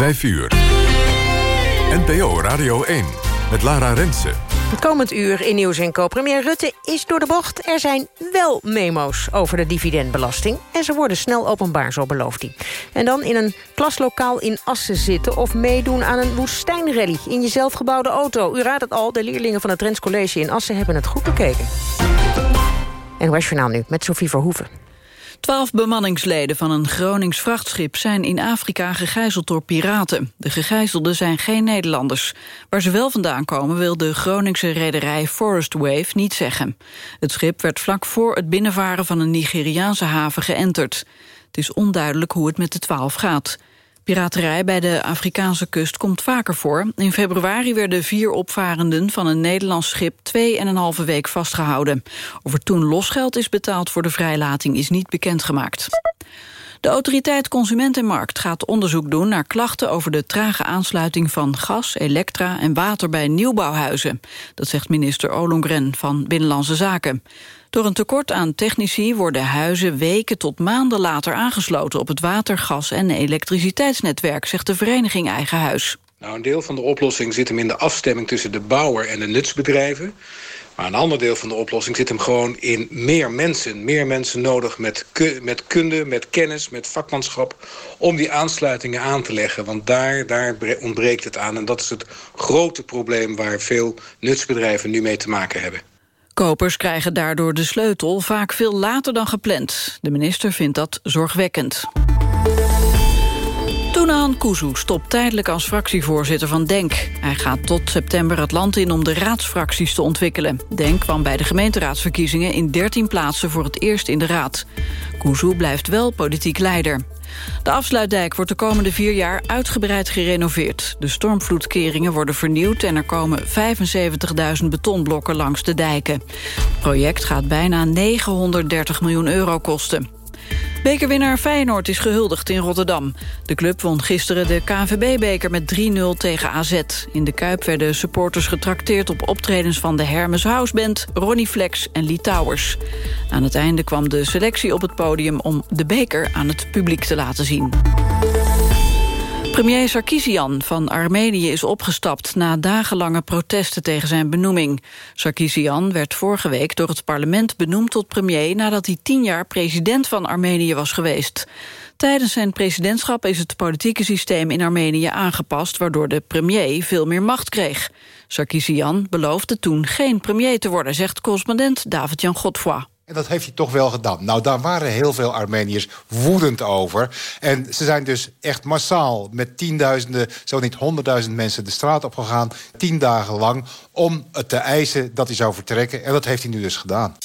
5 uur. NPO Radio 1 met Lara Rensen. Komend uur in Nieuws en Co. Premier Rutte is door de bocht. Er zijn wel memo's over de dividendbelasting. En ze worden snel openbaar, zo belooft hij. En dan in een klaslokaal in Assen zitten... of meedoen aan een woestijnrally in je zelfgebouwde auto. U raadt het al, de leerlingen van het Trends College in Assen... hebben het goed bekeken. En Journaal nu, met Sofie Verhoeven. Twaalf bemanningsleden van een Gronings vrachtschip zijn in Afrika gegijzeld door piraten. De gegijzelden zijn geen Nederlanders. Waar ze wel vandaan komen wil de Groningse rederij Forest Wave niet zeggen. Het schip werd vlak voor het binnenvaren van een Nigeriaanse haven geënterd. Het is onduidelijk hoe het met de twaalf gaat. Piraterij bij de Afrikaanse kust komt vaker voor. In februari werden vier opvarenden van een Nederlands schip... twee en een halve week vastgehouden. Of er toen losgeld is betaald voor de vrijlating is niet bekendgemaakt. De autoriteit Consumentenmarkt gaat onderzoek doen naar klachten over de trage aansluiting van gas, elektra en water bij nieuwbouwhuizen. Dat zegt minister Olongren van Binnenlandse Zaken. Door een tekort aan technici worden huizen weken tot maanden later aangesloten op het water, gas en elektriciteitsnetwerk, zegt de vereniging Eigen Huis. Nou, een deel van de oplossing zit hem in de afstemming tussen de bouwer en de nutsbedrijven. Maar een ander deel van de oplossing zit hem gewoon in meer mensen. Meer mensen nodig met, met kunde, met kennis, met vakmanschap... om die aansluitingen aan te leggen. Want daar, daar ontbreekt het aan. En dat is het grote probleem waar veel nutsbedrijven nu mee te maken hebben. Kopers krijgen daardoor de sleutel vaak veel later dan gepland. De minister vindt dat zorgwekkend. Toenaan Kuzu stopt tijdelijk als fractievoorzitter van DENK. Hij gaat tot september het land in om de raadsfracties te ontwikkelen. DENK kwam bij de gemeenteraadsverkiezingen in 13 plaatsen voor het eerst in de raad. Kuzu blijft wel politiek leider. De afsluitdijk wordt de komende vier jaar uitgebreid gerenoveerd. De stormvloedkeringen worden vernieuwd en er komen 75.000 betonblokken langs de dijken. Het project gaat bijna 930 miljoen euro kosten. Bekerwinnaar Feyenoord is gehuldigd in Rotterdam. De club won gisteren de KNVB-beker met 3-0 tegen AZ. In de Kuip werden supporters getrakteerd op optredens van de Hermes Houseband, Ronnie Flex en Lee Towers. Aan het einde kwam de selectie op het podium om de beker aan het publiek te laten zien. Premier Sarkisian van Armenië is opgestapt... na dagenlange protesten tegen zijn benoeming. Sarkisian werd vorige week door het parlement benoemd tot premier... nadat hij tien jaar president van Armenië was geweest. Tijdens zijn presidentschap is het politieke systeem in Armenië aangepast... waardoor de premier veel meer macht kreeg. Sarkisian beloofde toen geen premier te worden... zegt correspondent David-Jan. En dat heeft hij toch wel gedaan. Nou, daar waren heel veel Armeniërs woedend over. En ze zijn dus echt massaal met tienduizenden, zo niet honderdduizend mensen de straat op gegaan. Tien dagen lang om te eisen dat hij zou vertrekken. En dat heeft hij nu dus gedaan.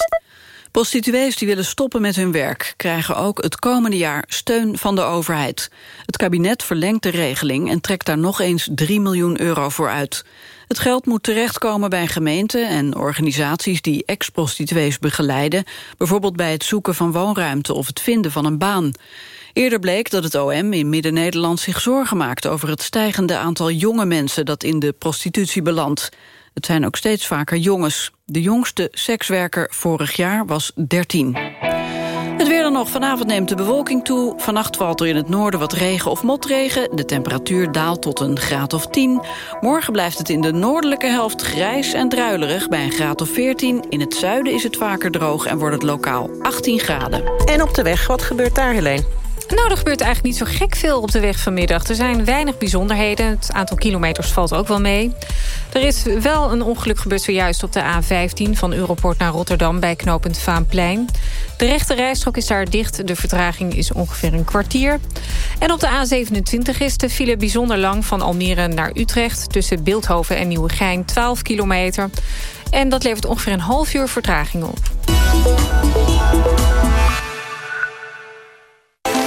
Prostituees die willen stoppen met hun werk... krijgen ook het komende jaar steun van de overheid. Het kabinet verlengt de regeling en trekt daar nog eens 3 miljoen euro voor uit. Het geld moet terechtkomen bij gemeenten en organisaties die ex-prostituees begeleiden, bijvoorbeeld bij het zoeken van woonruimte of het vinden van een baan. Eerder bleek dat het OM in Midden-Nederland zich zorgen maakt over het stijgende aantal jonge mensen dat in de prostitutie belandt. Het zijn ook steeds vaker jongens. De jongste sekswerker vorig jaar was 13. Het weer dan nog. Vanavond neemt de bewolking toe. Vannacht valt er in het noorden wat regen of motregen. De temperatuur daalt tot een graad of 10. Morgen blijft het in de noordelijke helft grijs en druilerig bij een graad of 14. In het zuiden is het vaker droog en wordt het lokaal 18 graden. En op de weg, wat gebeurt daar, Helene? Nou, er gebeurt eigenlijk niet zo gek veel op de weg vanmiddag. Er zijn weinig bijzonderheden. Het aantal kilometers valt ook wel mee. Er is wel een ongeluk gebeurd zojuist op de A15... van Europort naar Rotterdam bij knooppunt Vaanplein. De rechte rijstrook is daar dicht. De vertraging is ongeveer een kwartier. En op de A27 is de file bijzonder lang van Almere naar Utrecht... tussen Beeldhoven en Nieuwegein, 12 kilometer. En dat levert ongeveer een half uur vertraging op.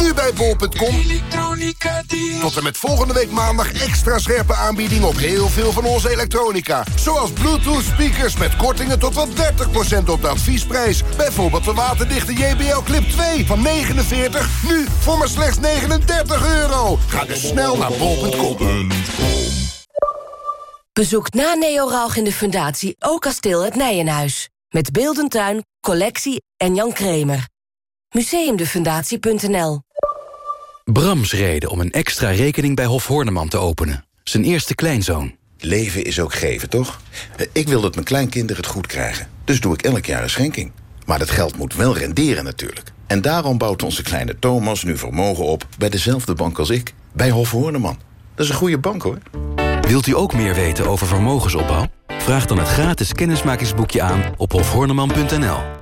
Nu bij bol.com. Tot en met volgende week maandag extra scherpe aanbiedingen op heel veel van onze elektronica. Zoals Bluetooth speakers met kortingen tot wel 30% op de adviesprijs. Bijvoorbeeld de waterdichte JBL Clip 2 van 49, nu voor maar slechts 39 euro. Ga dus snel naar bol.com. Bezoek na Neo in de Fundatie ook kasteel het Nijenhuis. Met Beeldentuin, collectie en Jan Kremer. Museumdefundatie.nl Brams reden om een extra rekening bij Hof Horneman te openen. Zijn eerste kleinzoon. Leven is ook geven, toch? Ik wil dat mijn kleinkinderen het goed krijgen. Dus doe ik elk jaar een schenking. Maar dat geld moet wel renderen natuurlijk. En daarom bouwt onze kleine Thomas nu vermogen op... bij dezelfde bank als ik, bij Hof Horneman. Dat is een goede bank, hoor. Wilt u ook meer weten over vermogensopbouw? Vraag dan het gratis kennismakingsboekje aan op hofhorneman.nl.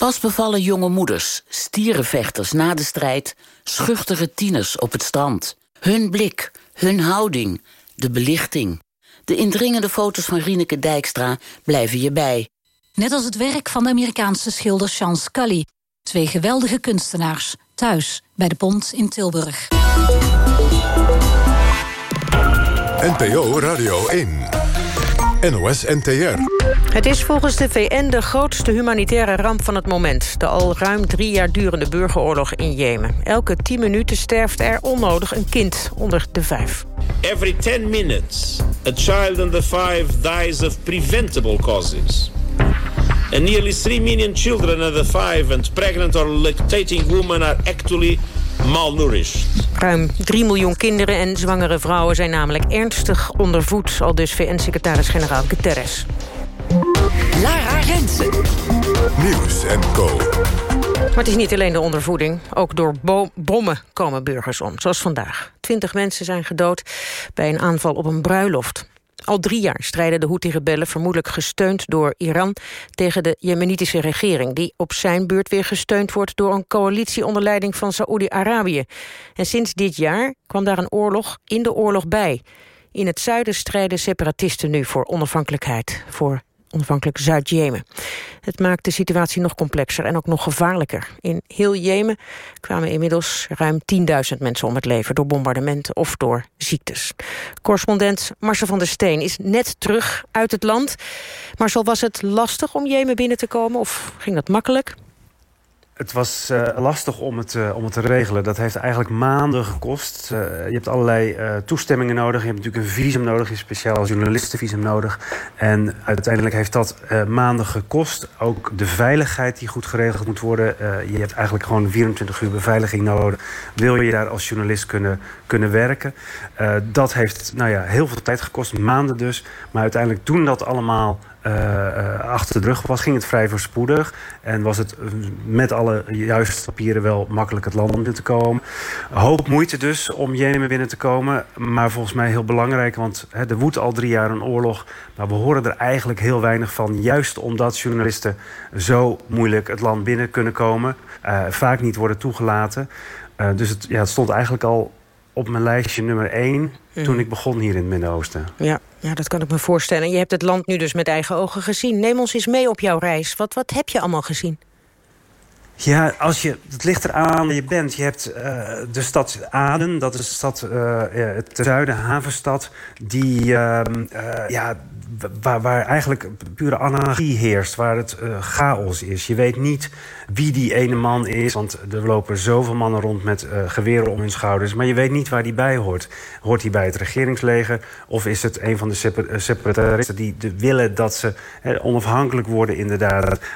Pas bevallen jonge moeders, stierenvechters na de strijd... schuchtere tieners op het strand. Hun blik, hun houding, de belichting. De indringende foto's van Rieneke Dijkstra blijven je bij. Net als het werk van de Amerikaanse schilder Sean Scully. Twee geweldige kunstenaars, thuis bij de Pont in Tilburg. NPO Radio 1. NOS NTR. Het is volgens de VN de grootste humanitaire ramp van het moment. De al ruim drie jaar durende burgeroorlog in Jemen. Elke tien minuten sterft er onnodig een kind onder de vijf. Every 10 minutes, a child under five dies of preventable causes. And nearly 3 million children under five and pregnant or lactating women are actually malnourished. Ruim 3 miljoen kinderen en zwangere vrouwen zijn namelijk ernstig ondervoed... al dus VN-secretaris-generaal Guterres. Lara Rensen. Nieuws en Co. Maar het is niet alleen de ondervoeding. Ook door bommen komen burgers om, zoals vandaag. Twintig mensen zijn gedood bij een aanval op een bruiloft. Al drie jaar strijden de Houthi-rebellen, vermoedelijk gesteund door Iran... tegen de jemenitische regering, die op zijn beurt weer gesteund wordt... door een coalitie onder leiding van Saoedi-Arabië. En sinds dit jaar kwam daar een oorlog in de oorlog bij. In het zuiden strijden separatisten nu voor onafhankelijkheid... voor onafhankelijk Zuid-Jemen. Het maakt de situatie nog complexer en ook nog gevaarlijker. In heel Jemen kwamen inmiddels ruim 10.000 mensen om het leven... door bombardementen of door ziektes. Correspondent Marcel van der Steen is net terug uit het land. Marcel, was het lastig om Jemen binnen te komen of ging dat makkelijk? Het was uh, lastig om het, uh, om het te regelen. Dat heeft eigenlijk maanden gekost. Uh, je hebt allerlei toestemmingen nodig. Je hebt natuurlijk een visum nodig. Je speciaal journalistenvisum nodig. En uiteindelijk heeft dat maanden gekost. Ook de veiligheid die goed geregeld moet worden. je hebt eigenlijk gewoon 24 uur beveiliging nodig. Wil je daar als journalist kunnen, kunnen werken? dat heeft nou ja, heel veel tijd gekost. Maanden dus. Maar uiteindelijk toen dat allemaal uh, achter de rug was, ging het vrij voorspoedig. En was het met alle juiste papieren wel makkelijk het land binnen te komen. Hoop moeite dus om Jemen binnen te komen. Maar volgens mij heel belangrijk, want hè, er woedt al drie jaar een oorlog. Maar we horen er eigenlijk heel weinig van. Juist omdat journalisten zo moeilijk het land binnen kunnen komen. Uh, vaak niet worden toegelaten. Uh, dus het, ja, het stond eigenlijk al op mijn lijstje nummer één toen ik begon hier in het Midden-Oosten. Ja, ja, dat kan ik me voorstellen. Je hebt het land nu dus met eigen ogen gezien. Neem ons eens mee op jouw reis. Wat, wat heb je allemaal gezien? Ja, als je, het ligt eraan waar je bent. Je hebt uh, de stad Aden, dat is de stad, uh, het zuiden, havenstad... die uh, ja, waar, waar eigenlijk pure anarchie heerst, waar het uh, chaos is. Je weet niet wie die ene man is, want er lopen zoveel mannen rond met uh, geweren om hun schouders. Maar je weet niet waar die bij hoort. Hoort hij bij het regeringsleger of is het een van de eh, separatisten die de willen dat ze eh, onafhankelijk worden inderdaad.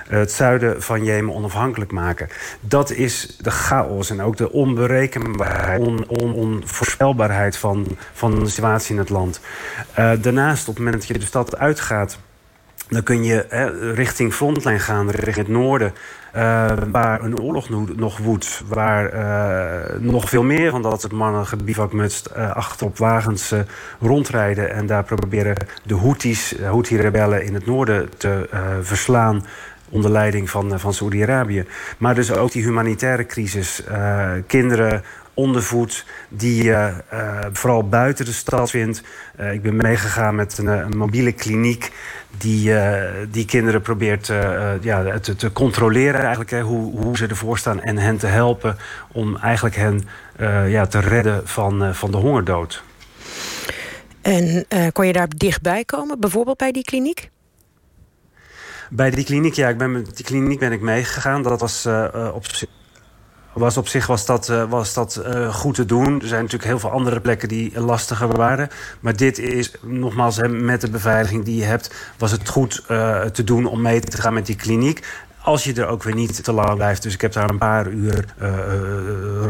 het zuiden van Jemen onafhankelijk maken. Dat is de chaos en ook de onberekenbaarheid, on, on, onvoorspelbaarheid van, van de situatie in het land. Daarnaast, op het moment dat je de stad uitgaat... dan kun je hè, richting frontlijn gaan, richting het noorden... Uh, waar een oorlog nog woedt. Waar uh, nog veel meer van dat soort mannen gebivakmutst uh, achter op wagens rondrijden. En daar proberen de Houthis, Houthi-rebellen in het noorden te verslaan onder leiding van, van Saoedi-Arabië. Maar dus ook die humanitaire crisis. kinderen ondervoed die uh, vooral buiten de stad vindt. Uh, ik ben meegegaan met een, een mobiele kliniek die, die kinderen probeert ja, te, te, controleren eigenlijk, hè, hoe, hoe ze ervoor staan en hen te helpen om eigenlijk hen ja, te redden van, van de hongerdood. En kon je daar dichtbij komen, bijvoorbeeld bij die kliniek? Bij die kliniek, ja, ik ben met die kliniek ben ik meegegaan. Dat was op was op zich was dat, uh, was dat uh, goed te doen. Er zijn natuurlijk heel veel andere plekken die lastiger waren. Maar dit is, nogmaals, met de beveiliging die je hebt... was het goed uh, te doen om mee te gaan met die kliniek. Als je er ook weer niet te lang blijft. Dus ik heb daar een paar uur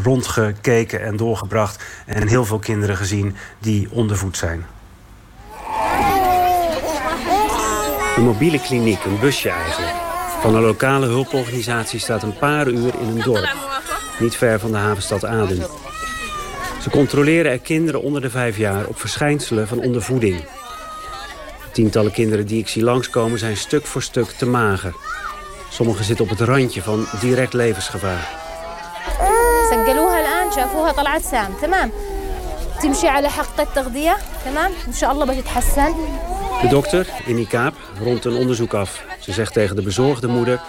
rondgekeken en doorgebracht. En heel veel kinderen gezien die ondervoed zijn. Een mobiele kliniek, een busje eigenlijk. Van een lokale hulporganisatie staat een paar uur in een dorp niet ver van de havenstad Aden. Ze controleren er kinderen onder de vijf jaar op verschijnselen van ondervoeding. tientallen kinderen die ik zie langskomen zijn stuk voor stuk te mager. Sommigen zitten op het randje van direct levensgevaar. De dokter, in Ikaap, rondt een onderzoek af. Ze zegt tegen de bezorgde moeder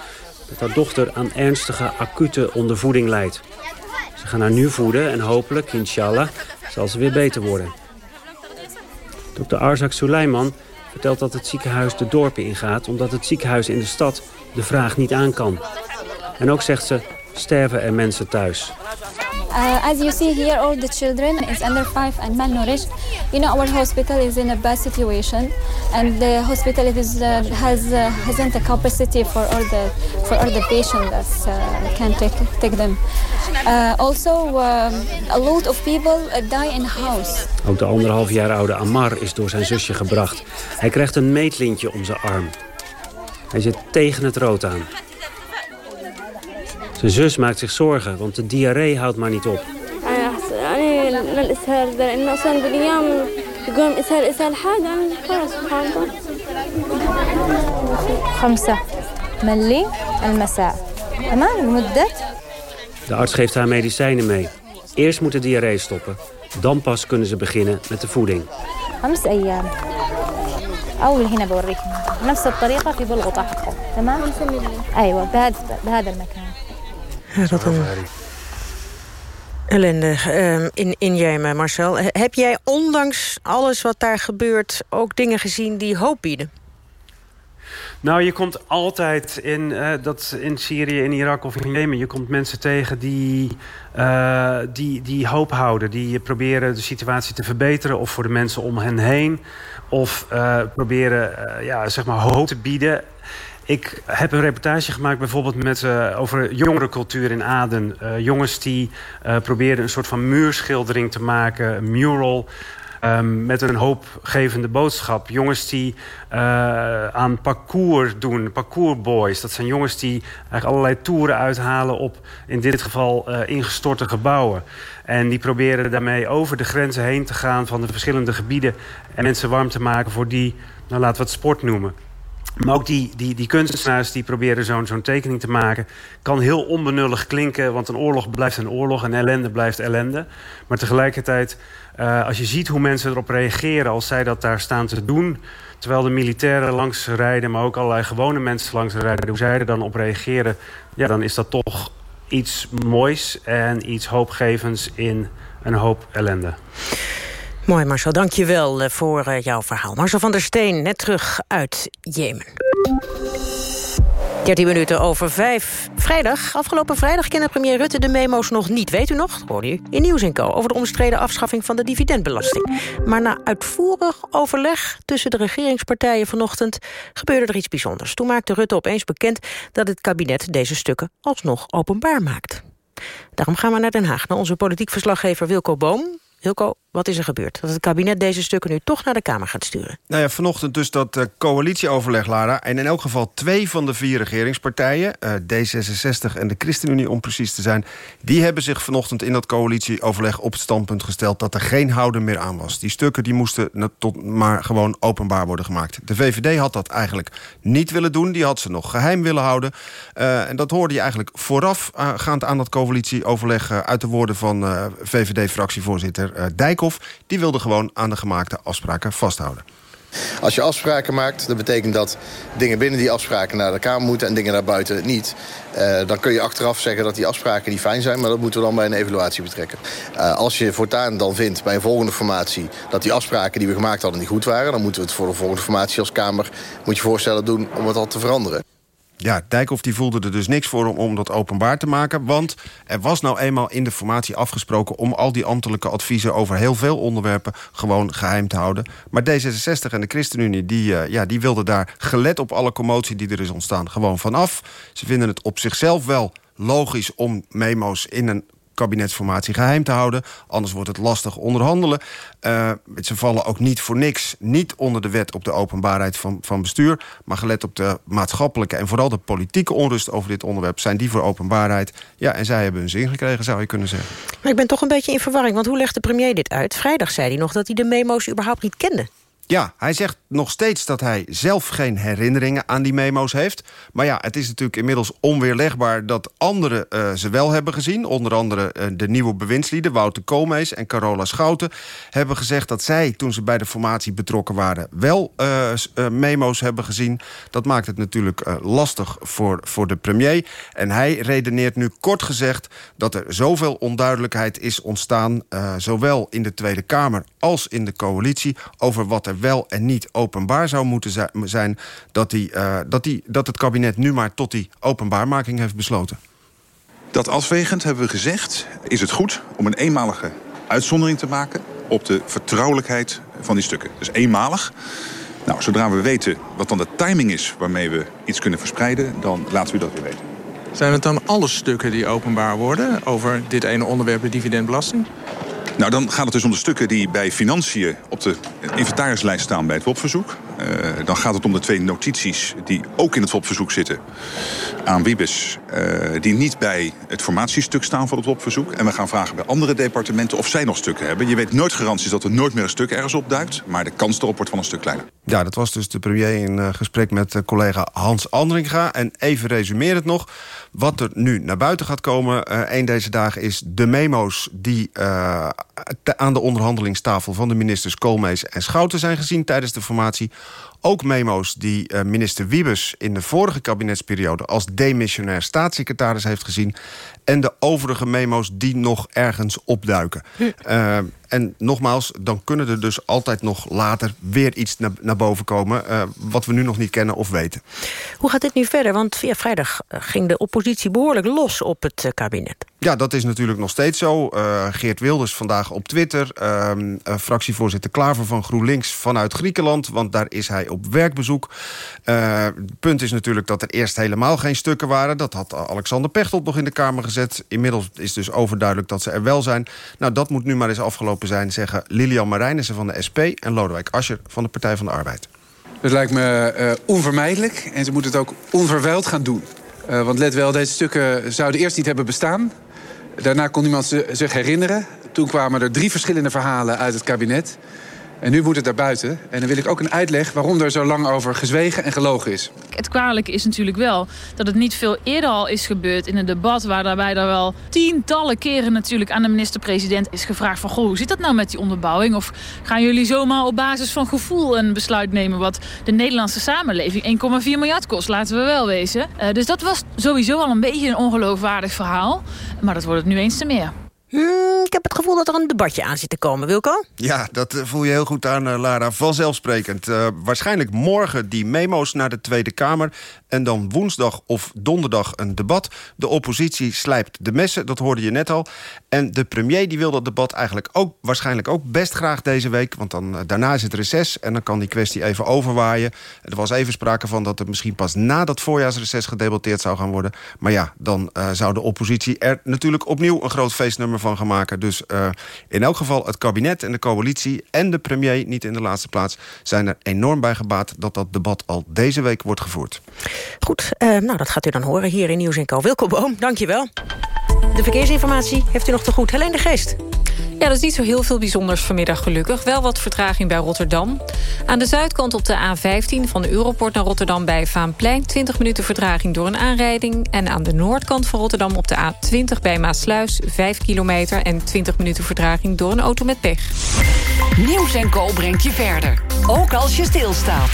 dat haar dochter aan ernstige, acute ondervoeding lijdt. Ze gaan haar nu voeden en hopelijk, inshallah, zal ze weer beter worden. Dr. Arzak Suleiman vertelt dat het ziekenhuis de dorpen ingaat... omdat het ziekenhuis in de stad de vraag niet aan kan. En ook zegt ze, sterven er mensen thuis. Uh, as you see here, all the children is under five and malnourished. You know, our hospital is in a bad situation, and the hospital is, uh, has uh, hasn't a capacity for all the for all the patients that uh, can take take them. Uh, also, um, a lot of people uh, die in house. Ook de anderhalf jaar oude Amar is door zijn zusje gebracht. Hij krijgt een meetlintje om zijn arm. Hij zit tegen het rood aan. Zijn zus maakt zich zorgen, want de diarree houdt maar niet op. De arts geeft haar medicijnen mee. Eerst moet de diarree stoppen. Dan pas kunnen ze beginnen met de voeding. أول هنا بوريكم نفس الطريقة في بلغطة حقه تمام؟ أيوة بهذا المكان ja, dat een ellende uh, in, in Jemen, Marcel. Heb jij ondanks alles wat daar gebeurt... ook dingen gezien die hoop bieden? Nou, je komt altijd in, uh, dat in Syrië, in Irak of in Jemen... je komt mensen tegen die, uh, die, die hoop houden. Die proberen de situatie te verbeteren of voor de mensen om hen heen. Of uh, proberen ja, zeg maar hoop te bieden. Ik heb een reportage gemaakt bijvoorbeeld met, uh, over jongerencultuur in Aden. Uh, jongens die uh, probeerden een soort van muurschildering te maken, een mural... Um, met een hoopgevende boodschap. Jongens die aan parcours doen, parcoursboys. Dat zijn jongens die eigenlijk allerlei toeren uithalen op, in dit geval, ingestorte gebouwen. En die proberen daarmee over de grenzen heen te gaan van de verschillende gebieden... en mensen warm te maken voor die, nou laten we het sport noemen. Maar ook die, die, die kunstenaars die proberen zo'n zo'n tekening te maken... kan heel onbenullig klinken, want een oorlog blijft een oorlog... en ellende blijft ellende. Maar tegelijkertijd, uh, als je ziet hoe mensen erop reageren... als zij dat daar staan te doen... terwijl de militairen langs rijden... maar ook allerlei gewone mensen langs rijden... hoe zij er dan op reageren... ja, dan is dat toch iets moois en iets hoopgevends in een hoop ellende. Mooi Marcel, dank je wel eh, voor eh, jouw verhaal. Marcel van der Steen, net terug uit Jemen. 13 minuten over 5. Vrijdag, afgelopen vrijdag kende premier Rutte de memo's nog niet. Weet u nog? Hoorde u in Nieuws Co. over de omstreden afschaffing van de dividendbelasting. Maar na uitvoerig overleg tussen de regeringspartijen vanochtend... gebeurde er iets bijzonders. Toen maakte Rutte opeens bekend dat het kabinet deze stukken alsnog openbaar maakt. Daarom gaan we naar Den Haag, naar onze politiek verslaggever Wilco Boom. Wilco, Wat is er gebeurd? Dat het kabinet deze stukken nu toch naar de Kamer gaat sturen. Nou ja, vanochtend dus dat uh, coalitieoverleg, Lara. En in elk geval twee van de vier regeringspartijen... Uh, D66 en de ChristenUnie om precies te zijn... die hebben zich vanochtend in dat coalitieoverleg op het standpunt gesteld... dat er geen houden meer aan was. Die stukken die moesten tot maar gewoon openbaar worden gemaakt. De VVD had dat eigenlijk niet willen doen. Die had ze nog geheim willen houden. Uh, en dat hoorde je eigenlijk voorafgaand aan dat coalitieoverleg... uit de woorden van VVD-fractievoorzitter Dijkhoff. Die wilde gewoon aan de gemaakte afspraken vasthouden. Als je afspraken maakt, dat betekent dat dingen binnen die afspraken naar de Kamer moeten... en dingen naar buiten niet. Uh, dan kun je achteraf zeggen dat die afspraken niet fijn zijn... maar dat moeten we dan bij een evaluatie betrekken. Uh, als je voortaan dan vindt bij een volgende formatie... dat die afspraken die we gemaakt hadden niet goed waren... dan moeten we het voor de volgende formatie als Kamer... moet je voorstellen doen om het al te veranderen. Ja, Dijkhoff die voelde er dus niks voor om, om dat openbaar te maken. Want er was nou eenmaal in de formatie afgesproken... om al die ambtelijke adviezen over heel veel onderwerpen... gewoon geheim te houden. Maar D66 en de ChristenUnie die, uh, ja, die wilden daar... gelet op alle commotie die er is ontstaan, gewoon vanaf. Ze vinden het op zichzelf wel logisch om memo's in een kabinetsformatie geheim te houden. Anders wordt het lastig onderhandelen. Uh, ze vallen ook niet voor niks, niet onder de wet op de openbaarheid van, van bestuur... maar gelet op de maatschappelijke en vooral de politieke onrust over dit onderwerp... zijn die voor openbaarheid. Ja, en zij hebben hun zin gekregen, zou je kunnen zeggen. Maar ik ben toch een beetje in verwarring, want hoe legt de premier dit uit? Vrijdag zei hij nog dat hij de memo's überhaupt niet kende. Ja, hij zegt nog steeds dat hij zelf geen herinneringen aan die memo's heeft. Maar ja, het is natuurlijk inmiddels onweerlegbaar dat anderen uh, ze wel hebben gezien. Onder andere uh, de nieuwe bewindslieden, Wouter Koolmees en Carola Schouten... hebben gezegd dat zij, toen ze bij de formatie betrokken waren... wel uh, memo's hebben gezien. Dat maakt het natuurlijk lastig voor, voor de premier. En hij redeneert nu kort gezegd dat er zoveel onduidelijkheid is ontstaan... zowel in de Tweede Kamer als in de coalitie... over wat er wel en niet openbaar zou moeten zijn... dat, die, uh, dat, die, dat het kabinet nu maar tot die openbaarmaking heeft besloten. Dat afwegend hebben we gezegd... is het goed om een eenmalige uitzondering te maken... op de vertrouwelijkheid van die stukken. Dus eenmalig. Nou, zodra we weten wat dan de timing is waarmee we iets kunnen verspreiden... dan laten we dat weer weten. Zijn het dan alle stukken die openbaar worden over dit ene onderwerp, de dividendbelasting? Nou, dan gaat het dus om de stukken die bij financiën op de inventarislijst staan bij het WOP-verzoek. Uh, dan gaat het om de twee notities die ook in het WOP-verzoek zitten aan Wiebes. Uh, die niet bij het formatiestuk staan van het WOP-verzoek. En we gaan vragen bij andere departementen of zij nog stukken hebben. Je weet nooit garanties dat er nooit meer een stuk ergens opduikt. Maar de kans erop wordt van een stuk kleiner. Ja, dat was dus de premier in uh, gesprek met collega Hans Andringa. En even resumeer het nog. Wat er nu naar buiten gaat komen, uh, een deze dagen, is de memo's die aan de onderhandelingstafel van de ministers Koolmees en Schouten zijn gezien tijdens de formatie. Ook memo's die uh, minister Wiebes in de vorige kabinetsperiode als demissionair staatssecretaris heeft gezien. En de overige memo's die nog ergens opduiken. Uh, en nogmaals, dan kunnen er dus altijd nog later weer iets naar, naar boven komen... Uh, wat we nu nog niet kennen of weten. Hoe gaat dit nu verder? Want via vrijdag ging de oppositie behoorlijk los op het kabinet. Ja, dat is natuurlijk nog steeds zo. Uh, Geert Wilders vandaag op Twitter. Uh, fractievoorzitter Klaver van GroenLinks vanuit Griekenland. Want daar is hij op werkbezoek. Het punt is natuurlijk dat er eerst helemaal geen stukken waren. Dat had Alexander Pechtold nog in de Kamer gezet. Inmiddels is dus overduidelijk dat ze er wel zijn. Nou, dat moet nu maar eens afgelopen zijn, zeggen Lilian Marijnissen van de SP... en Lodewijk Asscher van de Partij van de Arbeid. Het lijkt me onvermijdelijk en ze moeten het ook onverwijld gaan doen. want let wel, deze stukken zouden eerst niet hebben bestaan... Daarna kon niemand zich herinneren. Toen kwamen er drie verschillende verhalen uit het kabinet. En nu moet het daar buiten. En dan wil ik ook een uitleg waarom er zo lang over gezwegen en gelogen is. Het kwalijke is natuurlijk wel dat het niet veel eerder al is gebeurd in een debat... waar er wel tientallen keren natuurlijk aan de minister-president is gevraagd... van goh, hoe zit dat nou met die onderbouwing? Of gaan jullie zomaar op basis van gevoel een besluit nemen... wat de Nederlandse samenleving 1,4 miljard kost, laten we wel wezen. Uh, dus dat was sowieso al een beetje een ongeloofwaardig verhaal. Maar dat wordt het nu eens te meer. Hmm, ik heb het gevoel dat er een debatje aan zit te komen, Wilco. Ja, dat uh, voel je heel goed aan, uh, Lara. Vanzelfsprekend. Uh, waarschijnlijk morgen die memo's naar de Tweede Kamer... en dan woensdag of donderdag een debat. De oppositie slijpt de messen, dat hoorde je net al. En de premier die wil dat debat eigenlijk ook... waarschijnlijk ook best graag deze week... want dan, daarna is het reces en dan kan die kwestie even overwaaien. Er was even sprake van dat het misschien pas na dat voorjaarsreces... gedebatteerd zou gaan worden. Maar ja, dan zou de oppositie er natuurlijk opnieuw een groot feestnummer van gaan maken. Dus uh, in elk geval het kabinet en de coalitie... en de premier, niet in de laatste plaats... zijn er enorm bij gebaat dat dat debat al deze week wordt gevoerd. Goed, uh, nou dat gaat u dan horen hier in Nieuws en Co. Wilco Boom, dankjewel. De verkeersinformatie heeft u nog te goed. Helene de Geest. Ja, dat is niet zo heel veel bijzonders vanmiddag gelukkig. Wel wat vertraging bij Rotterdam. Aan de zuidkant op de A15 van de Europort naar Rotterdam bij Vaanplein... 20 minuten vertraging door een aanrijding. En aan de noordkant van Rotterdam op de A20 bij Maasluis... 5 kilometer en 20 minuten vertraging door een auto met pech. Nieuws en Co brengt je verder. Ook als je stilstaat.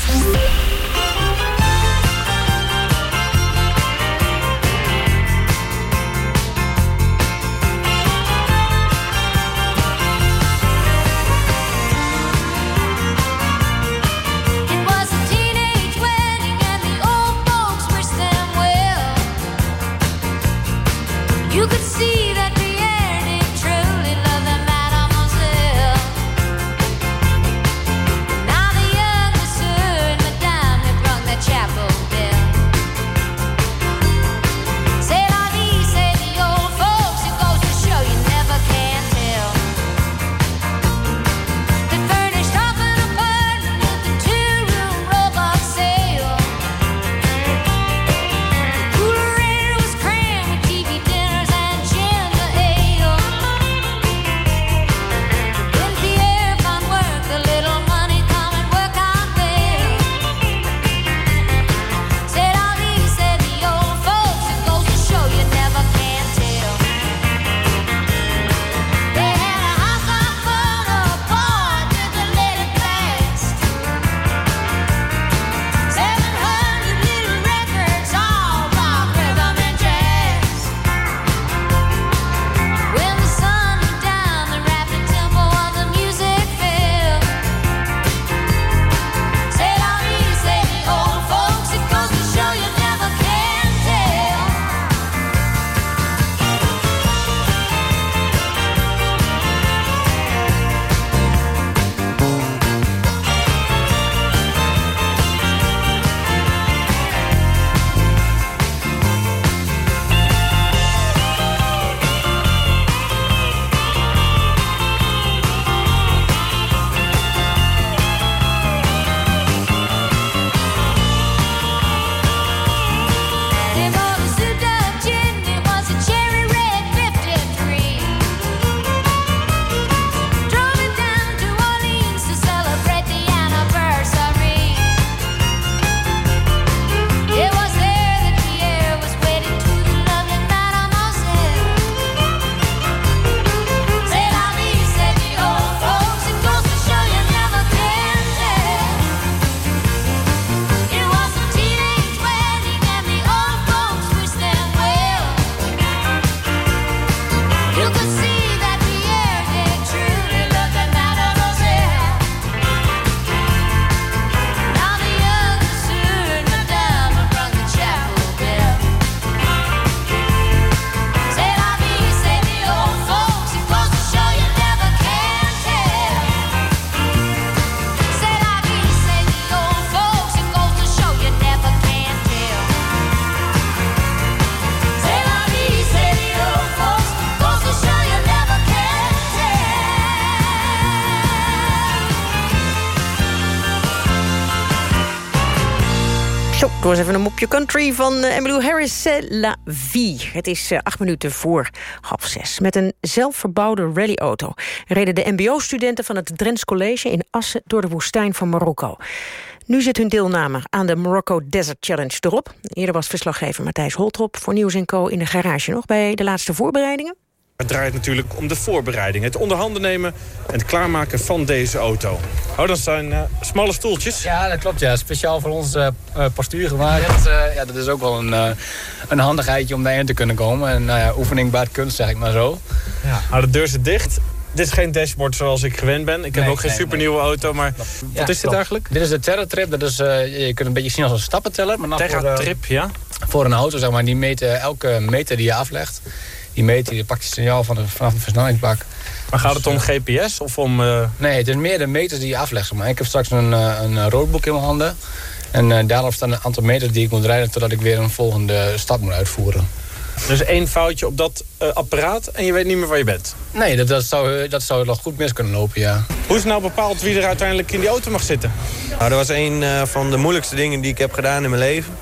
Eens even een mopje country van uh, Emmylou Harris, C'est la vie. Het is uh, acht minuten voor half zes. Met een zelfverbouwde rallyauto reden de mbo-studenten van het Drents College in Assen door de woestijn van Marokko. Nu zit hun deelname aan de Morocco Desert Challenge erop. Eerder was verslaggever Matthijs Holtrop voor Nieuws Co in de garage nog bij de laatste voorbereidingen. Het draait natuurlijk om de voorbereiding. Het onderhanden nemen en het klaarmaken van deze auto. Oh, dat zijn uh, smalle stoeltjes. Ja, dat klopt. Ja. Speciaal voor ons uh, postuur gemaakt. Uh, ja, dat is ook wel een, een handigheidje om daarin te kunnen komen. En nou ja, oefening baart kunst, zeg ik maar zo. Ja. Nou, de deur zit dicht. Dit is geen dashboard zoals ik gewend ben. Ik heb Nee, ook geen nee, supernieuwe auto, maar wat Ja, is dit klopt. eigenlijk? Dit is de Terra Trip. Dat is, eh, je kunt het een beetje zien als een stappenteller. Maar Terra voor, eh, Trip, ja? Voor een auto, zeg maar. Die meet eh, elke meter die je aflegt. Die meter, die pakt je signaal van de, vanaf de versnellingsbak. Maar gaat het om GPS of om... eh, Nee, het is meer de meters die je aflegt. Maar ik heb straks een, eh, een roadbook in mijn handen. En eh, daarop staan een aantal meters die ik moet rijden... totdat ik weer een volgende stap moet uitvoeren. Dus één foutje op dat eh, apparaat en je weet niet meer waar je bent. Nee, dat, dat, zou, dat zou nog goed mis kunnen lopen, ja. Hoe is nou bepaald wie er uiteindelijk in die auto mag zitten? Nou, dat was een eh, van de moeilijkste dingen die ik heb gedaan in mijn leven.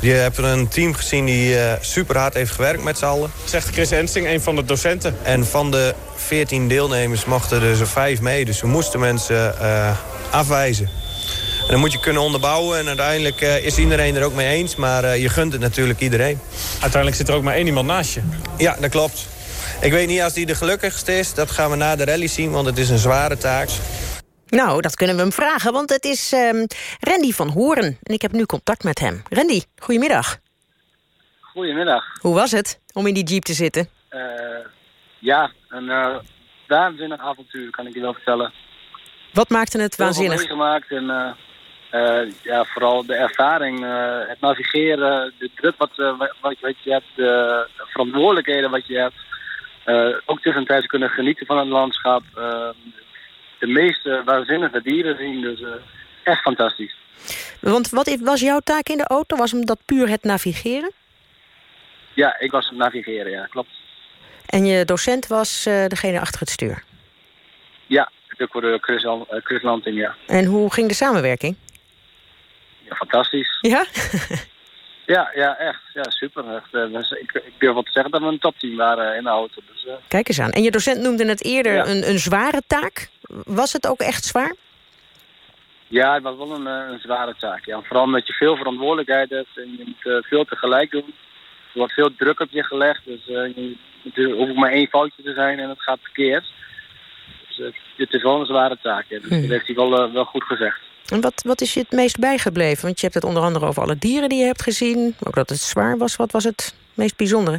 Je hebt er een team gezien die eh, super hard heeft gewerkt met z'n allen. Zegt Chris Ensting, een van de docenten. En van de 14 deelnemers mochten er zo vijf mee. Dus we moesten mensen eh, afwijzen. En dan moet je kunnen onderbouwen. En uiteindelijk eh, is iedereen er ook mee eens. Maar eh, je gunt het natuurlijk iedereen. Uiteindelijk zit er ook maar één iemand naast je. Ja, dat klopt. Ik weet niet als die de gelukkigste is. Dat gaan we na de rally zien, want het is een zware taak. Nou, dat kunnen we hem vragen, want het is ehm, Randy van Horen. En ik heb nu contact met hem. Randy, goedemiddag. Goedemiddag. Hoe was het om in die jeep te zitten? Eh, ja, een eh waanzinnig avontuur kan ik je wel vertellen. Wat maakte het Heel waanzinnig? meegemaakt en eh, eh, ja, vooral de ervaring, eh, het navigeren, de druk wat, eh, wat, wat je hebt, de verantwoordelijkheden wat je hebt. Ook tussentijds kunnen genieten van het landschap. de meeste waanzinnige dieren zien, dus echt fantastisch. Want wat was jouw taak in de auto? Was hem dat puur het navigeren? Ja, ik was het navigeren, ja, klopt. En je docent was degene achter het stuur. Ja, de Chris, eh, Chris Lanting, ja. En hoe ging de samenwerking? Ja. Fantastisch. Ja? Ja, ja, echt. Ja, super. Echt, eh, dus ik, ik durf wel te zeggen dat we een topteam waren in de auto. Dus, eh, Kijk eens aan. En je docent noemde het eerder Ja. een, een zware taak. Was het ook echt zwaar? ja, het was wel een, eh, een zware taak. Ja. Vooral omdat je veel verantwoordelijkheid hebt en je moet eh, veel tegelijk doen. Er wordt veel druk op je gelegd. Dus eh, je, er hoeft maar één foutje te zijn en het gaat verkeerd. Dus eh, het is wel een zware taak. Ja. Dus Hmm. dat heeft hij wel, eh, wel goed gezegd. En wat, wat is je het meest bijgebleven? Want je hebt het onder andere over alle dieren die je hebt gezien. Ook dat het zwaar was. Wat was het meest bijzondere?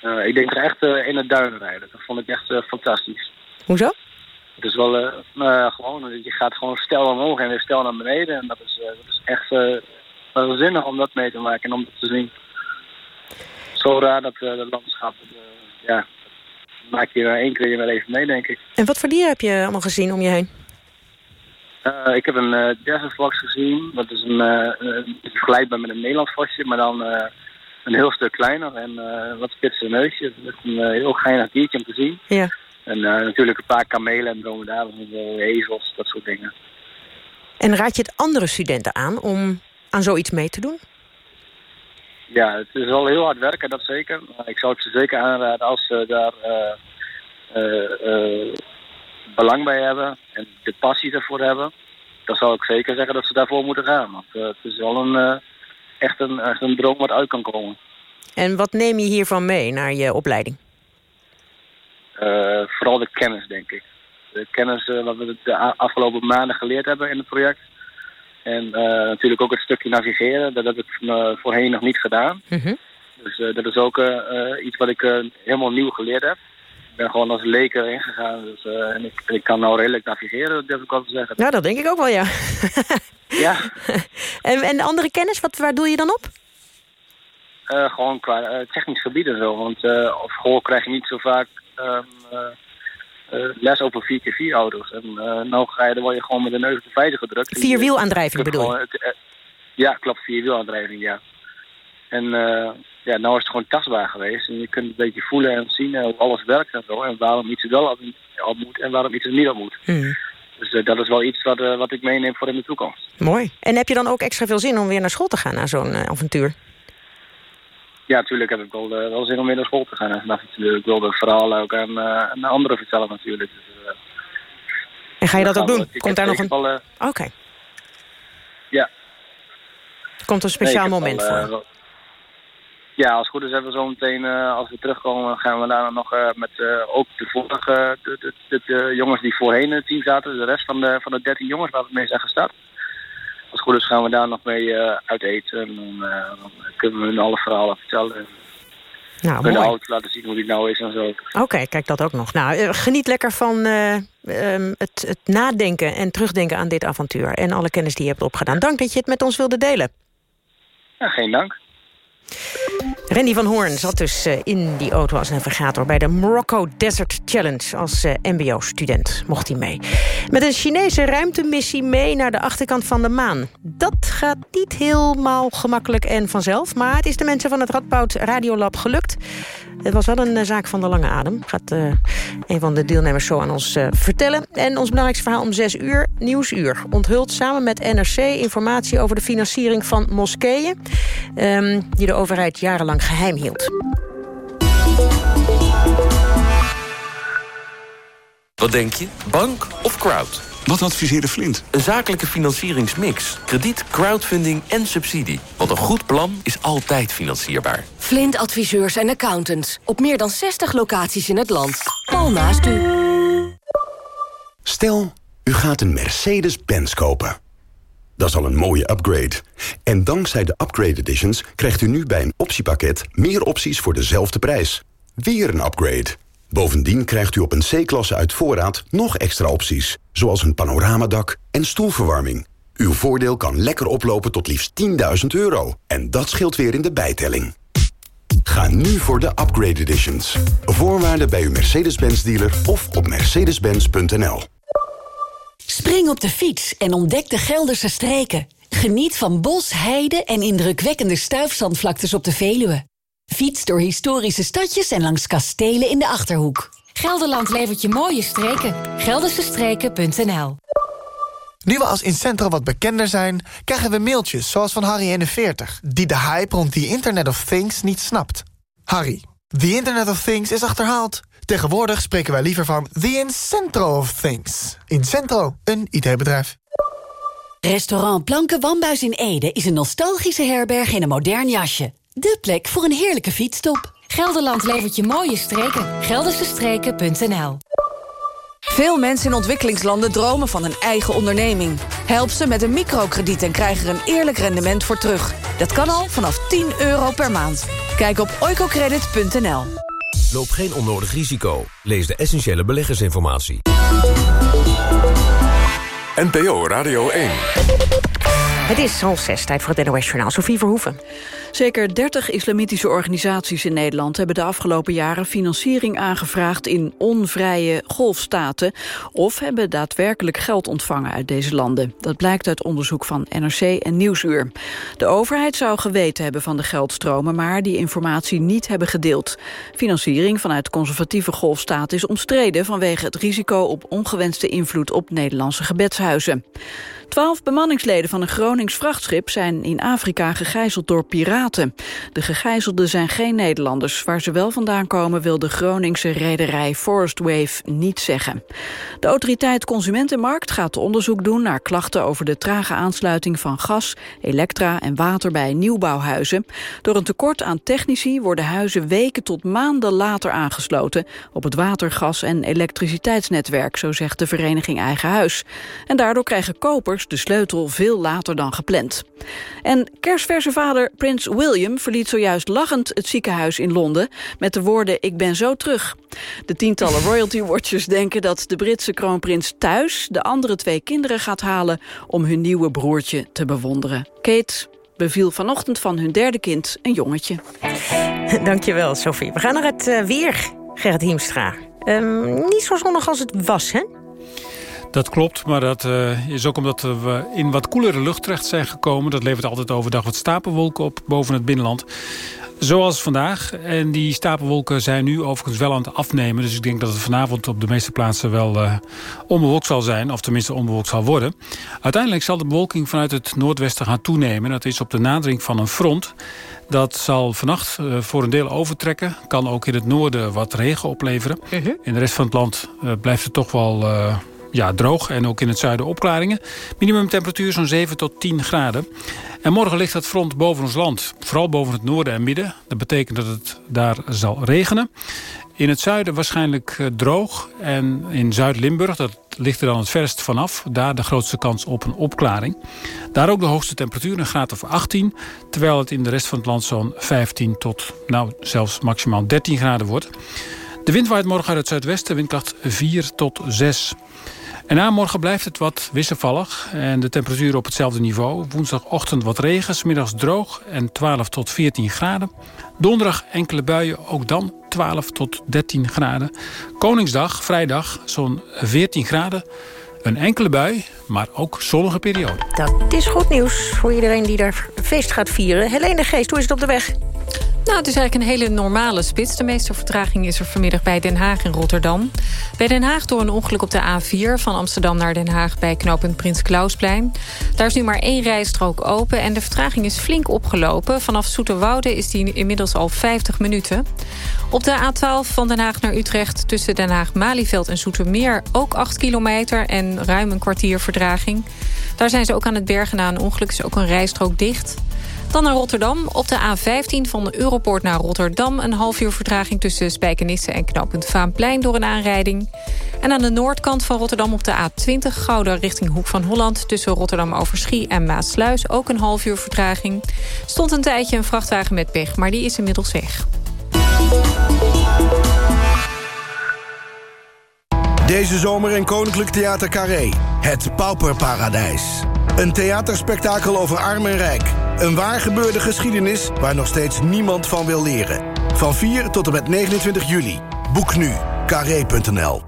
Eh, ik denk er echt in het duin rijden. Dat vond ik echt fantastisch. Hoezo? Het is wel gewoon, je gaat gewoon stel omhoog en weer stel naar beneden. En dat is, dat is echt eh waanzinnig om dat mee te maken en om dat te zien. Zo raar dat dat landschap, ja, maak je er één keer in je leven mee, denk ik. En wat voor dieren heb je allemaal gezien om je heen? Eh, ik heb een Fox gezien. Dat is een, eh, een vergelijkbaar met een Nederlands maar dan een heel stuk kleiner en wat spitser neusje. Het is een heel geinig diertje om te zien. Ja. En natuurlijk een paar kamelen en dromedaries en zo, ezels, dat soort dingen. En raad je het andere studenten aan om aan zoiets mee te doen? Ja, het is wel heel hard werken, dat zeker. Maar ik zou het ze zeker aanraden als ze daar eh, eh, eh, belang bij hebben en de passie ervoor hebben. Dan zou ik zeker zeggen dat ze daarvoor moeten gaan. Want het is wel een, echt, een, echt een droom wat uit kan komen. En wat neem je hiervan mee naar je opleiding? Vooral de kennis, denk ik. De kennis wat we de afgelopen maanden geleerd hebben in het project. En eh, natuurlijk ook het stukje navigeren. Dat heb ik eh, voorheen nog niet gedaan. Dus eh, dat is ook iets wat ik helemaal nieuw geleerd heb. Ik ben gewoon als leek erin gegaan. Dus, en ik, ik kan nou redelijk navigeren, dat durf ik wel te zeggen. Ja, dat denk ik ook wel, ja. Ja, En, en de andere kennis, wat, waar doe je dan op? gewoon qua technisch gebied en zo. Want op school krijg je niet zo vaak ehm, eh, eh, les over 4x4 auto's. En eh nou ga je, dan word je gewoon met de neus op de feiten gedrukt. Vierwielaandrijving bedoel je? gewoon eh, ja, klopt, vierwielaandrijving, ja. En eh, ja, nou is het gewoon tastbaar geweest. En je kunt een beetje voelen en zien eh, hoe alles werkt en zo. En waarom iets er wel op, moet en waarom iets er niet op moet. Hmm. Dus eh, dat is wel iets wat, eh, wat ik meeneem voor in de toekomst. Mooi. En heb je dan ook extra veel zin om weer naar school te gaan na zo'n eh, avontuur? Ja, natuurlijk heb ik wel, eh, wel zin om weer naar school te gaan. En natuurlijk, ik wil de verhalen ook aan, eh, aan anderen vertellen natuurlijk. Dus, eh, En ga je dat ook doen? Komt daar nog een... eh, Oké. Ja. Komt een speciaal Nee, moment voor. eh, ja, als het goed is hebben we zo meteen, eh, als we terugkomen, gaan we daar nog eh, met eh, ook de vorige de, de, de, de jongens die voorheen in het team zaten, de rest van de, van de 13 jongens waar we mee zijn gestart. Als het goed is gaan we daar nog mee eh, uit eten en dan, eh, dan kunnen we hun alle verhalen vertellen. En Nou, kunnen de mooi. auto laten zien hoe die nou is en zo. Oké, kijk dat ook nog. Nou, eh, geniet lekker van eh, ehm, het, het nadenken en terugdenken aan dit avontuur. En alle kennis die je hebt opgedaan. Dank dat je het met ons wilde delen. Ja, geen dank. Randy van Hoorn zat dus eh, in die auto als navigator... bij de Morocco Desert Challenge als eh, mbo-student. Mocht hij mee. Met een Chinese ruimtemissie mee naar de achterkant van de maan. Dat gaat niet helemaal gemakkelijk en vanzelf... maar het is de mensen van het Radboud Radiolab gelukt. Het was wel een eh, zaak van de lange adem. Gaat uh, een van de deelnemers zo aan ons uh, vertellen. En ons belangrijkste verhaal om 6 uur, Nieuwsuur. Onthult samen met NRC informatie over de financiering van moskeeën... Um, die de overheid jarenlang geheim hield. Wat denk je? Bank of crowd? Wat adviseerde Flint? Een zakelijke financieringsmix. Krediet, crowdfunding en subsidie. Want een goed plan is altijd financierbaar. Flint adviseurs en accountants. Op meer dan 60 locaties in het land. Al naast u. Stel, u gaat een Mercedes-Benz kopen. Dat is al een mooie upgrade. En dankzij de Upgrade Editions krijgt u nu bij een optiepakket... meer opties voor dezelfde prijs. Weer een upgrade. Bovendien krijgt u op een C-klasse uit voorraad nog extra opties. Zoals een panoramadak en stoelverwarming. Uw voordeel kan lekker oplopen tot liefst 10.000 euro. En dat scheelt weer in de bijtelling. Ga nu voor de Upgrade Editions. Voorwaarden bij uw Mercedes-Benz dealer of op mercedes-benz.nl. Spring op de fiets en ontdek de Gelderse streken. Geniet van bos, heide en indrukwekkende stuifzandvlaktes op de Veluwe. Fiets door historische stadjes en langs kastelen in de Achterhoek. Gelderland levert je mooie streken. Geldersestreken.nl Nu we als Incentro wat bekender zijn... krijgen we mailtjes zoals van Harry41... die de hype rond the Internet of Things niet snapt. Harry, the Internet of Things is achterhaald. Tegenwoordig spreken wij liever van the Incentro of Things. Incentro, een IT-bedrijf. Restaurant Planken Wambuis in Ede is een nostalgische herberg in een modern jasje. De plek voor een heerlijke fietsstop. Gelderland levert je mooie streken. Geldersestreken.nl Veel mensen in ontwikkelingslanden dromen van een eigen onderneming. Help ze met een microkrediet en krijg er een eerlijk rendement voor terug. Dat kan al vanaf 10 euro per maand. Kijk op oicocredit.nl. Loop geen onnodig risico. Lees de essentiële beleggersinformatie. NPO Radio 1. Het is half zes, tijd voor het NOS-journaal. Sophie Verhoeven. Zeker 30 islamitische organisaties in Nederland... hebben de afgelopen jaren financiering aangevraagd... in onvrije golfstaten... of hebben daadwerkelijk geld ontvangen uit deze landen. Dat blijkt uit onderzoek van NRC en Nieuwsuur. De overheid zou geweten hebben van de geldstromen... maar die informatie niet hebben gedeeld. Financiering vanuit conservatieve golfstaten is omstreden... vanwege het risico op ongewenste invloed op Nederlandse gebedshuizen. Twaalf bemanningsleden van een Gronings vrachtschip zijn in Afrika gegijzeld door piraten. De gegijzelden zijn geen Nederlanders. Waar ze wel vandaan komen wil de Groningse rederij Forest Wave niet zeggen. De autoriteit Consumentenmarkt gaat onderzoek doen naar klachten over de trage aansluiting van gas, elektra en water bij nieuwbouwhuizen. Door een tekort aan technici worden huizen weken tot maanden later aangesloten op het watergas- en elektriciteitsnetwerk, zo zegt de vereniging Eigen Huis. En daardoor krijgen kopers de sleutel veel later dan gepland. En kerstverse vader Prins William verliet zojuist lachend het ziekenhuis in Londen... met de woorden ik ben zo terug. De tientallen royalty watchers denken dat de Britse kroonprins thuis... de andere twee kinderen gaat halen om hun nieuwe broertje te bewonderen. Kate beviel vanochtend van hun derde kind een jongetje. Dankjewel, Sophie. We gaan naar het uh, weer, Gerrit Hiemstra. Um, niet zo zonnig als het was, hè? Dat klopt, maar dat uh, is ook omdat we in wat koelere lucht terecht zijn gekomen. Dat levert altijd overdag wat stapelwolken op boven het binnenland. Zoals vandaag. En die stapelwolken zijn nu overigens wel aan het afnemen. Dus ik denk dat het vanavond op de meeste plaatsen wel uh, onbewolkt zal zijn. Of tenminste onbewolkt zal worden. Uiteindelijk zal de bewolking vanuit het noordwesten gaan toenemen. Dat is op de nadering van een front. Dat zal vannacht uh, voor een deel overtrekken. Kan ook in het noorden wat regen opleveren. Uh -huh. In de rest van het land blijft het toch wel ja, droog en ook in het zuiden opklaringen. Minimumtemperatuur zo'n 7 tot 10 graden. En morgen ligt het front boven ons land. Vooral boven het noorden en midden. Dat betekent dat het daar zal regenen. In het zuiden waarschijnlijk uh, droog. En in Zuid-Limburg, dat ligt er dan het verst vanaf. Daar de grootste kans op een opklaring. Daar ook de hoogste temperatuur, een graad of 18. Terwijl het in de rest van het land zo'n 15 tot nou, zelfs maximaal 13 graden wordt. De wind waait morgen uit het zuidwesten, windkracht 4 tot 6. En na morgen blijft het wat wisselvallig en de temperatuur op hetzelfde niveau. Woensdagochtend wat regen, middags droog en 12 tot 14 graden. Donderdag enkele buien, ook dan 12 tot 13 graden. Koningsdag, vrijdag, zo'n 14 graden. Een enkele bui, maar ook zonnige periode. Dat is goed nieuws voor iedereen die daar feest gaat vieren. Helene Geest, hoe is het op de weg? Nou, het is eigenlijk een hele normale spits. De meeste vertraging is er vanmiddag bij Den Haag en Rotterdam. Bij Den Haag door een ongeluk op de A4 van Amsterdam naar Den Haag... bij knooppunt Prins Klausplein. Daar is nu maar één rijstrook open en de vertraging is flink opgelopen. Vanaf Zoeterwoude is die inmiddels al 50 minuten. Op de A12 van Den Haag naar Utrecht tussen Den Haag-Malieveld en Zoetermeer... ook 8 kilometer en ruim een kwartier verdraging. Daar zijn ze ook aan het bergen na een ongeluk, is ook een rijstrook dicht... Dan naar Rotterdam. Op de A15 van de Europoort naar Rotterdam... een half uur vertraging tussen Spijkenisse en knooppunt Vaanplein... door een aanrijding. En aan de noordkant van Rotterdam op de A20... Gouda richting Hoek van Holland... tussen Rotterdam Overschie en Maasluis... ook een half uur vertraging. Stond een tijdje een vrachtwagen met pech, maar die is inmiddels weg. Deze zomer in Koninklijk Theater Carré. Het Pauperparadijs. Een theaterspektakel over arm en rijk. Een waar gebeurde geschiedenis waar nog steeds niemand van wil leren. Van 4 tot en met 29 juli. Boek nu. Carré.nl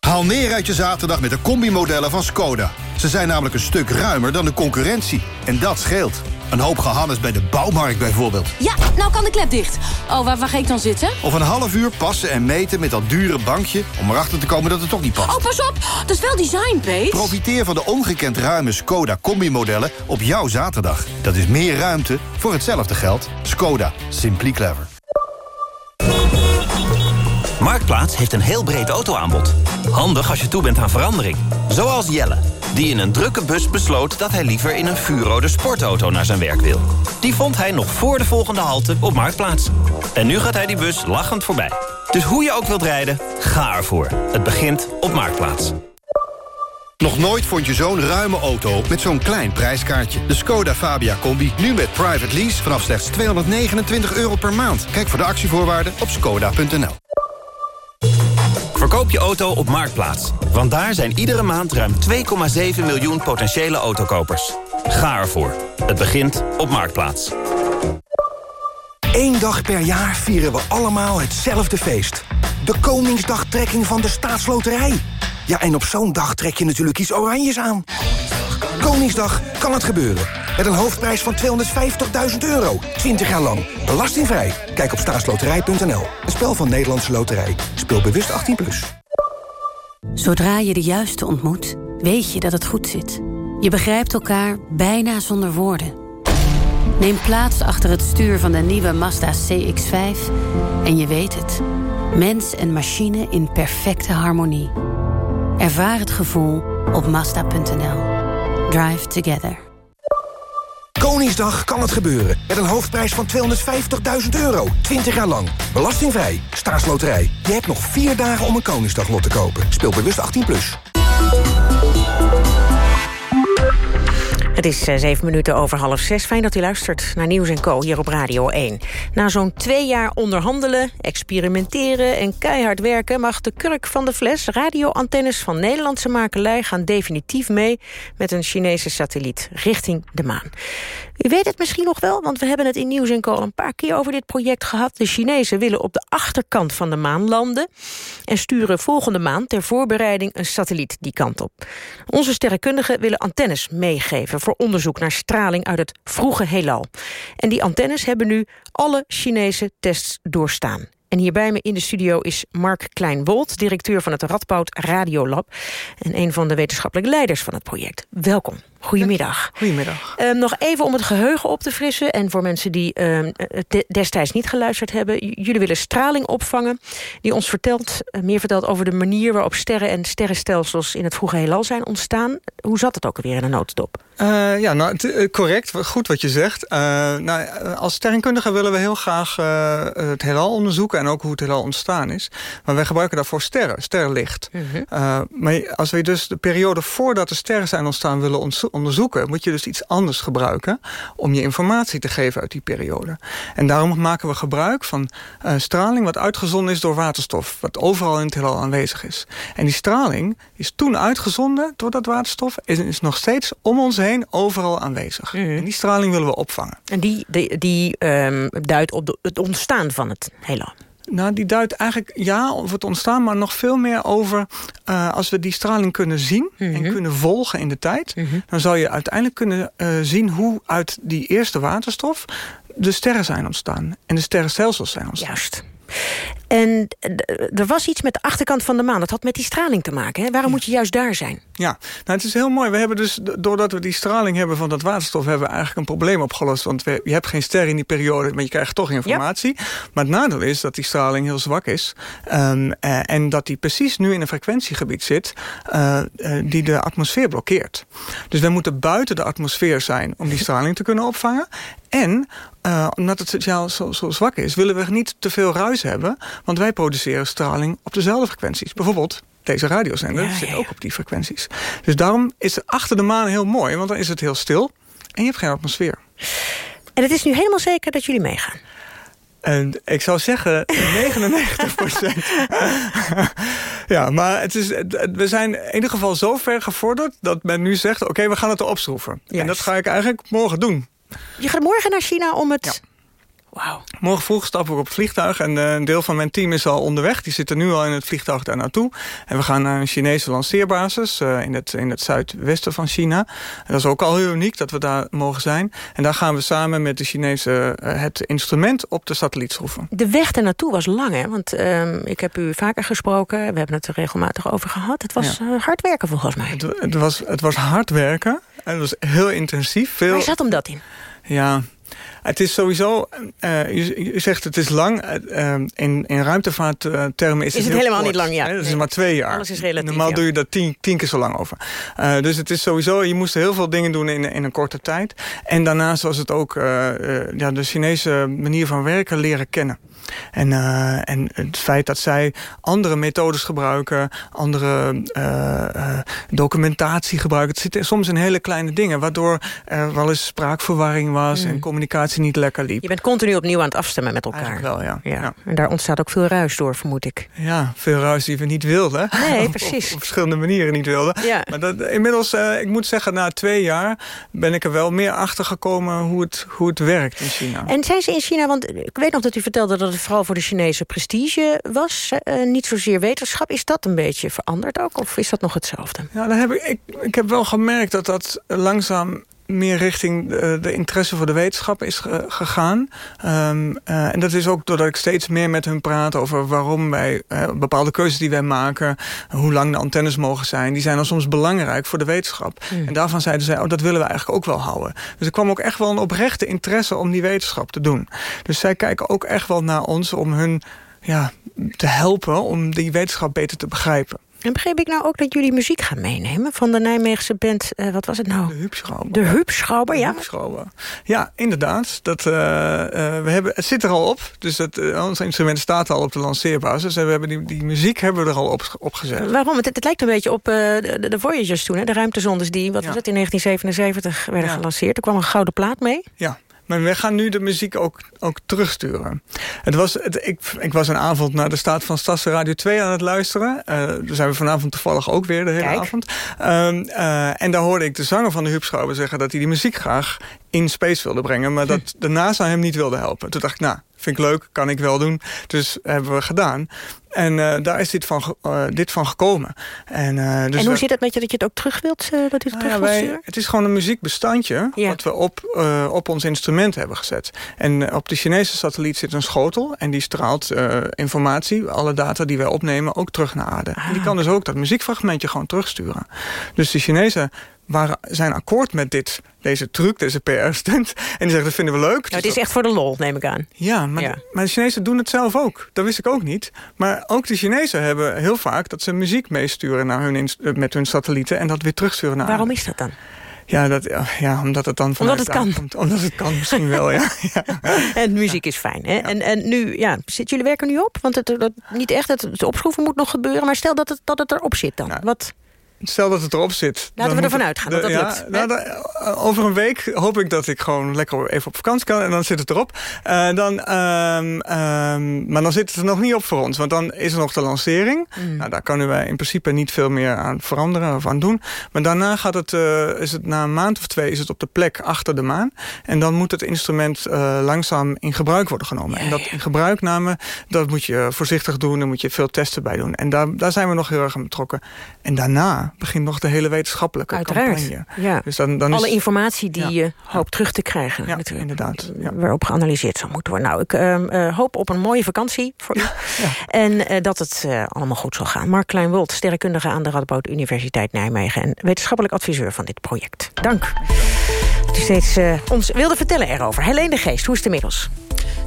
Haal neer uit je zaterdag met de combimodellen van Skoda. Ze zijn namelijk een stuk ruimer dan de concurrentie. En dat scheelt. Een hoop gehannes bij de bouwmarkt bijvoorbeeld. Ja, nou kan de klep dicht. Oh, waar, waar ga ik dan zitten? Of een half uur passen en meten met dat dure bankje... om erachter te komen dat het toch niet past. Oh, pas op! Dat is wel design, Pete. Profiteer van de ongekend ruime Skoda combi-modellen op jouw zaterdag. Dat is meer ruimte voor hetzelfde geld. Skoda. Simply clever. Marktplaats heeft een heel breed autoaanbod. Handig als je toe bent aan verandering. Zoals Jelle, die in een drukke bus besloot... dat hij liever in een vuurrode sportauto naar zijn werk wil. Die vond hij nog voor de volgende halte op Marktplaats. En nu gaat hij die bus lachend voorbij. Dus hoe je ook wilt rijden, ga ervoor. Het begint op Marktplaats. Nog nooit vond je zo'n ruime auto met zo'n klein prijskaartje. De Skoda Fabia Combi, nu met private lease vanaf slechts 229 euro per maand. Kijk voor de actievoorwaarden op skoda.nl. Verkoop je auto op Marktplaats. Want daar zijn iedere maand ruim 2,7 miljoen potentiële autokopers. Ga ervoor. Het begint op Marktplaats. Eén dag per jaar vieren we allemaal hetzelfde feest. De Koningsdagtrekking van de Staatsloterij. Ja, en op zo'n dag trek je natuurlijk iets oranjes aan. Koningsdag kan het gebeuren. Met een hoofdprijs van 250.000 euro. 20 jaar lang. Belastingvrij. Kijk op staatsloterij.nl. Een spel van Nederlandse Loterij. Speel bewust 18+. Plus. Zodra je de juiste ontmoet, weet je dat het goed zit. Je begrijpt elkaar bijna zonder woorden. Neem plaats achter het stuur van de nieuwe Mazda CX-5 en je weet het. Mens en machine in perfecte harmonie. Ervaar het gevoel op Mazda.nl. Drive together. Koningsdag kan het gebeuren. Met een hoofdprijs van 250.000 euro. 20 jaar lang. Belastingvrij. Staatsloterij. Je hebt nog vier dagen om een Koningsdaglot te kopen. Speel bewust 18+. Plus. Het is eh, zeven minuten over half zes. Fijn dat u luistert naar Nieuws en Co. hier op Radio 1. Na zo'n twee jaar onderhandelen, experimenteren en keihard werken... mag de kurk van de fles radioantennes van Nederlandse makelij... gaan definitief mee met een Chinese satelliet richting de maan. U weet het misschien nog wel, want we hebben het in Nieuws en Co. een paar keer over dit project gehad. De Chinezen willen op de achterkant van de maan landen... en sturen volgende maand ter voorbereiding een satelliet die kant op. Onze sterrenkundigen willen antennes meegeven... voor onderzoek naar straling uit het vroege heelal. En die antennes hebben nu alle Chinese tests doorstaan. En hier bij me in de studio is Mark Kleinwold... directeur van het Radboud Radiolab... en een van de wetenschappelijke leiders van het project. Welkom. Goedemiddag. Goedemiddag. Um, nog even om het geheugen op te frissen... en voor mensen die um, destijds niet geluisterd hebben... jullie willen straling opvangen... die ons vertelt, uh, meer vertelt over de manier... waarop sterren en sterrenstelsels in het vroege heelal zijn ontstaan. Hoe zat het ook alweer in een notendop? Uh, ja, nou, correct. Goed wat je zegt. nou, als sterrenkundige willen we heel graag het heelal onderzoeken... en ook hoe het heelal ontstaan is. Maar wij gebruiken daarvoor sterren, sterrenlicht. Uh, maar als we dus de periode voordat de sterren zijn ontstaan willen onderzoeken... moet je dus iets anders gebruiken om je informatie te geven uit die periode. En daarom maken we gebruik van uh, straling wat uitgezonden is door waterstof. Wat overal in het heelal aanwezig is. En die straling is toen uitgezonden door dat waterstof... en is nog steeds om ons heen overal aanwezig. En die straling willen we opvangen. En die, die, die um, duidt op de, het ontstaan van het heelal? Nou, die duidt eigenlijk ja over het ontstaan, maar nog veel meer over uh, als we die straling kunnen zien en kunnen volgen in de tijd, -hmm. dan zal je uiteindelijk kunnen uh, zien hoe uit die eerste waterstof de sterren zijn ontstaan en de sterrenstelsels zijn ontstaan. Juist. En er was iets met de achterkant van de maan. Dat had met die straling te maken. Hè? Waarom moet je juist daar zijn? Ja, nou, het is heel mooi. We hebben dus, doordat we die straling hebben van dat waterstof... hebben we eigenlijk een probleem opgelost. Want we, je hebt geen ster in die periode, maar je krijgt toch informatie. Ja. Maar het nadeel is dat die straling heel zwak is. Um, uh, en dat die precies nu in een frequentiegebied zit... Uh, uh, die de atmosfeer blokkeert. Dus we moeten buiten de atmosfeer zijn... om die straling te kunnen opvangen. En uh, omdat het signaal zo, zo zwak is... willen we niet te veel ruis hebben... want wij produceren straling op dezelfde frequenties. Bijvoorbeeld deze radiozender ja, ja, zit ook op die frequenties. Dus daarom is het achter de maan heel mooi... want dan is het heel stil en je hebt geen atmosfeer. En het is nu helemaal zeker dat jullie meegaan? En ik zou zeggen 99 procent. ja, maar het is, we zijn in ieder geval zo ver gevorderd... dat men nu zegt, oké, okay, we gaan het erop schroeven. Yes. En dat ga ik eigenlijk morgen doen. Je gaat morgen naar China om het... Wow. Morgen vroeg stappen we op het vliegtuig en uh, een deel van mijn team is al onderweg. Die zitten nu al in het vliegtuig daar naartoe. En we gaan naar een Chinese lanceerbasis uh, in, het, in het zuidwesten van China. En dat is ook al heel uniek dat we daar mogen zijn. En daar gaan we samen met de Chinezen uh, het instrument op de satelliet schroeven. De weg daar naartoe was lang, hè? Want ik heb u vaker gesproken. We hebben het er regelmatig over gehad. Het was ja. hard werken volgens mij. Het, het, was, het was hard werken. En het was heel intensief. Veel... Waar zat hem dat in? Ja, het is sowieso, uh, je, je, zegt het is lang. Uh, in, in ruimtevaarttermen is, is het, het helemaal kort, niet lang, ja. Nee. is maar twee jaar. Alles is relatief, Normaal ja. doe je daar tien, tien keer zo lang over. Uh, dus het is sowieso, je moest heel veel dingen doen in, in een korte tijd. En daarnaast was het ook ja, de Chinese manier van werken leren kennen. En, uh, en het feit dat zij andere methodes gebruiken, andere uh, documentatie gebruiken. Het zit soms in hele kleine dingen, waardoor er wel eens spraakverwarring was mm. en communicatie niet lekker liep. Je bent continu opnieuw aan het afstemmen met elkaar. Eigenlijk wel, ja. ja. ja. En daar ontstaat ook veel ruis door, vermoed ik. Ja, veel ruis die we niet wilden. Nee, precies. op, op, verschillende manieren niet wilden. Ja. Maar dat, inmiddels, uh, ik moet zeggen, na twee jaar ben ik er wel meer achter gekomen hoe het, hoe het werkt in China. En zijn ze in China, want ik weet nog dat u vertelde dat het vooral voor de Chinese prestige was. Uh, niet zozeer wetenschap. Is dat een beetje veranderd ook? Of is dat nog hetzelfde? Ja, dan heb ik, ik heb wel gemerkt dat dat langzaam meer richting de, de, interesse voor de wetenschap is gegaan. Um, uh, en dat is ook doordat ik steeds meer met hun praat over waarom wij uh, bepaalde keuzes die wij maken, hoe lang de antennes mogen zijn, die zijn dan soms belangrijk voor de wetenschap. Mm. En daarvan zeiden zij, oh, dat willen we eigenlijk ook wel houden. Dus er kwam ook echt wel een oprechte interesse om die wetenschap te doen. Dus zij kijken ook echt wel naar ons om hun ja, te helpen om die wetenschap beter te begrijpen. En begreep ik nou ook dat jullie muziek gaan meenemen van de Nijmeegse band, uh, wat was het nou? De Hupschrauber. De Hupschrauber, ja. Ja, inderdaad. Dat, uh, uh, we hebben, het zit er al op. Dus het, ons instrument staat al op de lanceerbasis. En we hebben die, die muziek hebben we er al op, op gezet. Waarom? Het, het lijkt een beetje op de, de Voyagers toen, hè? de ruimtezondes die, wat ja. was het, in 1977 werden ja. gelanceerd. Er kwam een gouden plaat mee. Ja. Maar we gaan nu de muziek ook, ook terugsturen. Het was, het, ik, ik was een avond naar de staat van Stassen Radio 2 aan het luisteren. Uh, daar zijn we vanavond toevallig ook weer de hele Kijk. avond. Um, uh, en daar hoorde ik de zanger van de Hupschouwer zeggen... dat hij die muziek graag in space wilde brengen... maar dat de NASA hem niet wilde helpen. Toen dacht ik, nou, vind ik leuk, kan ik wel doen. Dus hebben we gedaan. En uh, daar is dit van, uh, dit van gekomen. En, uh, dus en hoe zit het met je dat je het ook terug wilt? dat u het nou terug ja, wij? Het is gewoon een muziekbestandje Ja. wat we op, op ons instrument hebben gezet. En op de Chinese satelliet zit een schotel en die straalt informatie, alle data die wij opnemen, ook terug naar aarde. Ah. En die kan dus ook dat muziekfragmentje gewoon terugsturen. Dus de Chinezen waren, zijn akkoord met dit, deze truc, deze PR-stunt. En die zeggen, dat vinden we leuk. Nou, het is echt voor de lol, neem ik aan. Ja maar, Ja. De, maar de Chinezen doen het zelf ook. Dat wist ik ook niet. Maar ook de Chinezen hebben heel vaak dat ze muziek meesturen naar hun inst- met hun satellieten... en dat weer terugsturen naar Waarom aarde. is dat dan? Ja, dat, ja, omdat het dan Omdat het kan. Komt, omdat het kan misschien wel, ja. ja. En muziek is fijn. Hè? En, en nu, ja, zit jullie werken nu op? Want het, dat, niet echt, het, het opschroeven moet nog gebeuren. Maar stel dat het, dat het erop zit dan. Wat... Stel dat het erop zit. Laten we ervan uitgaan dat dat ja, lukt. Nou, dan, over een week hoop ik dat ik gewoon lekker even op vakantie kan. En dan zit het erop. Uh, dan, um, um, maar dan zit het er nog niet op voor ons. Want dan is er nog de lancering. Mm. Nou, daar kunnen wij in principe niet veel meer aan veranderen of aan doen. Maar daarna gaat het, uh, is het na een maand of twee is het op de plek achter de maan. En dan moet het instrument uh, langzaam in gebruik worden genomen. Ja, en dat in gebruikname, dat moet je voorzichtig doen. Daar moet je veel testen bij doen. En daar, daar zijn we nog heel erg aan betrokken. En daarna begint nog de hele wetenschappelijke Uiteraard. campagne. Ja. Dus dan, dan Alle is, informatie die je hoopt terug te krijgen. Ja, natuurlijk. inderdaad. Ja. Waarop geanalyseerd zou moeten worden. Nou, ik uh, hoop op een mooie vakantie voor u. En uh, dat het uh, allemaal goed zal gaan. Mark Kleinwold, sterrenkundige aan de Radboud Universiteit Nijmegen... en wetenschappelijk adviseur van dit project. Dank. Steeds ons wilde vertellen erover. Helene de Geest, hoe is het inmiddels?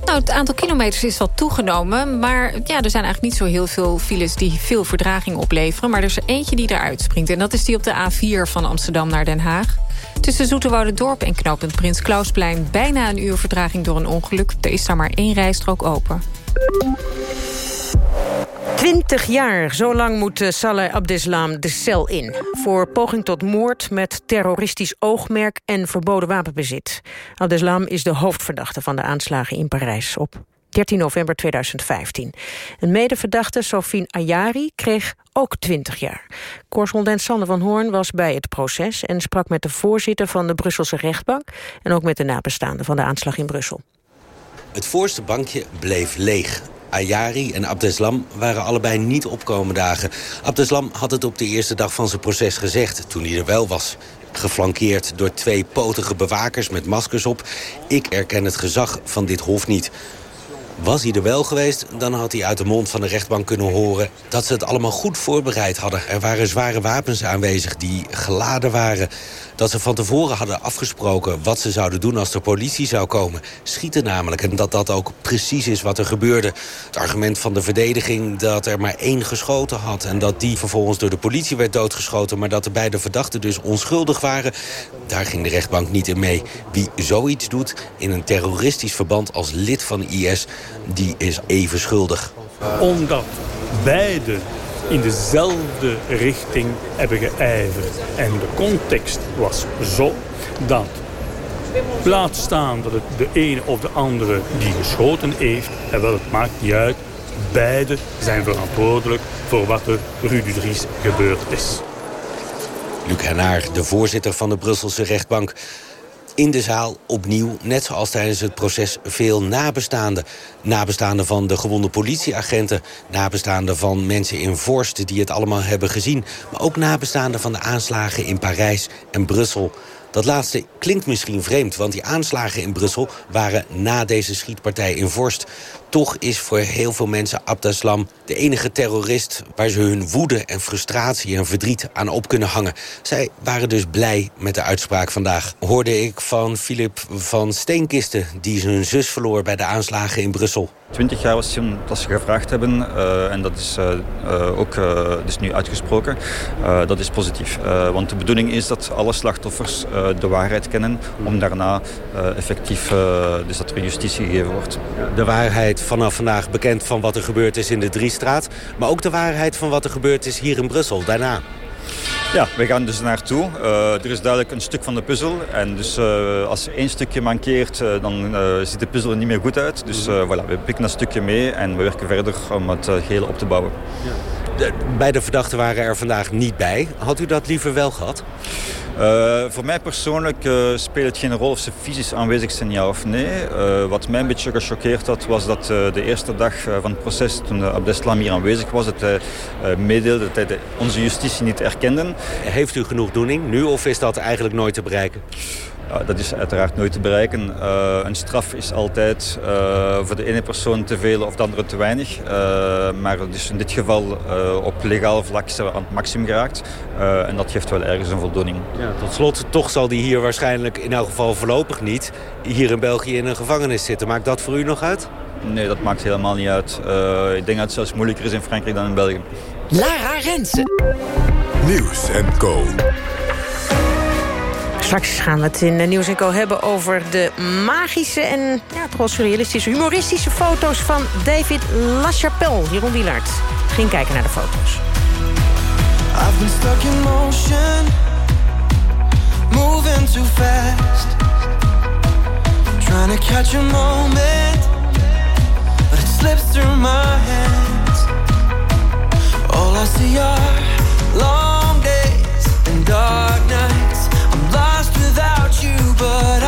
Nou, het aantal kilometers is wat toegenomen. Maar ja, er zijn eigenlijk niet zo heel veel files die veel verdraging opleveren. Maar er is er eentje die eruit springt. En dat is die op de A4 van Amsterdam naar Den Haag. Tussen Zoeterwoude-dorp en knooppunt Prins Klausplein... bijna een uur verdraging door een ongeluk. Er is daar maar één rijstrook open. 20 jaar, zo lang moet Saleh Abdeslam de cel in. Voor poging tot moord met terroristisch oogmerk en verboden wapenbezit. Abdeslam is de hoofdverdachte van de aanslagen in Parijs op 13 november 2015. Een medeverdachte, Sofien Ayari, kreeg ook 20 jaar. Correspondent Sander van Hoorn was bij het proces... en sprak met de voorzitter van de Brusselse rechtbank... en ook met de nabestaanden van de aanslag in Brussel. Het voorste bankje bleef leeg. Ayari en Abdeslam waren allebei niet opkomen dagen. Abdeslam had het op de eerste dag van zijn proces gezegd, toen hij er wel was. Geflankeerd door twee potige bewakers met maskers op. Ik erken het gezag van dit hof niet. Was hij er wel geweest, dan had hij uit de mond van de rechtbank kunnen horen... dat ze het allemaal goed voorbereid hadden. Er waren zware wapens aanwezig die geladen waren. Dat ze van tevoren hadden afgesproken wat ze zouden doen als de politie zou komen. Schieten namelijk. En dat dat ook precies is wat er gebeurde. Het argument van de verdediging dat er maar één geschoten had... en dat die vervolgens door de politie werd doodgeschoten... maar dat de beide verdachten dus onschuldig waren... daar ging de rechtbank niet in mee. Wie zoiets doet in een terroristisch verband als lid van IS... die is even schuldig. Omdat beide in dezelfde richting hebben geijverd. En de context was zo dat laat staan dat het de ene of de andere die geschoten heeft, en wel het maakt niet uit, beide zijn verantwoordelijk voor wat er Rue Dries gebeurd is. Luc Henaar, de voorzitter van de Brusselse rechtbank. In de zaal opnieuw, net zoals tijdens het proces, veel nabestaanden. Nabestaanden van de gewonde politieagenten. Nabestaanden van mensen in Vorst die het allemaal hebben gezien. Maar ook nabestaanden van de aanslagen in Parijs en Brussel. Dat laatste klinkt misschien vreemd, want die aanslagen in Brussel... waren na deze schietpartij in Vorst. Toch is voor heel veel mensen Abdeslam de enige terrorist... waar ze hun woede en frustratie en verdriet aan op kunnen hangen. Zij waren dus blij met de uitspraak vandaag. Hoorde ik van Filip van Steenkisten... die zijn zus verloor bij de aanslagen in Brussel. 20 jaar was het dat ze gevraagd hebben. Uh, en dat is uh, uh, ook dus nu uitgesproken. dat is positief. want de bedoeling is dat alle slachtoffers de waarheid kennen... om daarna effectief dus dat er justitie gegeven wordt. De waarheid vanaf vandaag bekend van wat er gebeurd is in de Driestraat... maar ook de waarheid van wat er gebeurd is hier in Brussel daarna. Ja, we gaan dus naartoe. Uh, er is duidelijk een stuk van de puzzel. En dus uh, als één stukje mankeert, uh, dan ziet de puzzel er niet meer goed uit. Dus voilà, we pikken dat stukje mee en we werken verder om het geheel op te bouwen. Ja. De, beide verdachten waren er vandaag niet bij. Had u dat liever wel gehad? Uh, voor mij persoonlijk uh, speelt het geen rol of ze fysisch aanwezig zijn, ja of nee. Uh, wat mij een beetje gechoqueerd had, was dat de eerste dag van het proces, toen Abdeslam hier aanwezig was, het meedeelde dat hij de, onze justitie niet erkende. Heeft u genoegdoening nu of is dat eigenlijk nooit te bereiken? Dat is uiteraard nooit te bereiken. Uh, een straf is altijd uh, voor de ene persoon te veel of de andere te weinig. Uh, maar dus in dit geval op legaal vlak zijn we aan het maximum geraakt. en dat geeft wel ergens een voldoening. Ja, tot slot, toch zal die hier waarschijnlijk in elk geval voorlopig niet... hier in België in een gevangenis zitten. Maakt dat voor u nog uit? Nee, dat maakt helemaal niet uit. ik denk dat het zelfs moeilijker is in Frankrijk dan in België. Lara Rensen. Nieuws en Co. Straks gaan we het in Nieuws Co hebben over de magische en ja, toch wel surrealistische, humoristische foto's van David LaChapelle. Jeroen Wielaert ging kijken naar de foto's. I've been stuck in motion, moving too fast. Trying to catch a moment, but it slips through my hands. All I see are long days and dark nights. But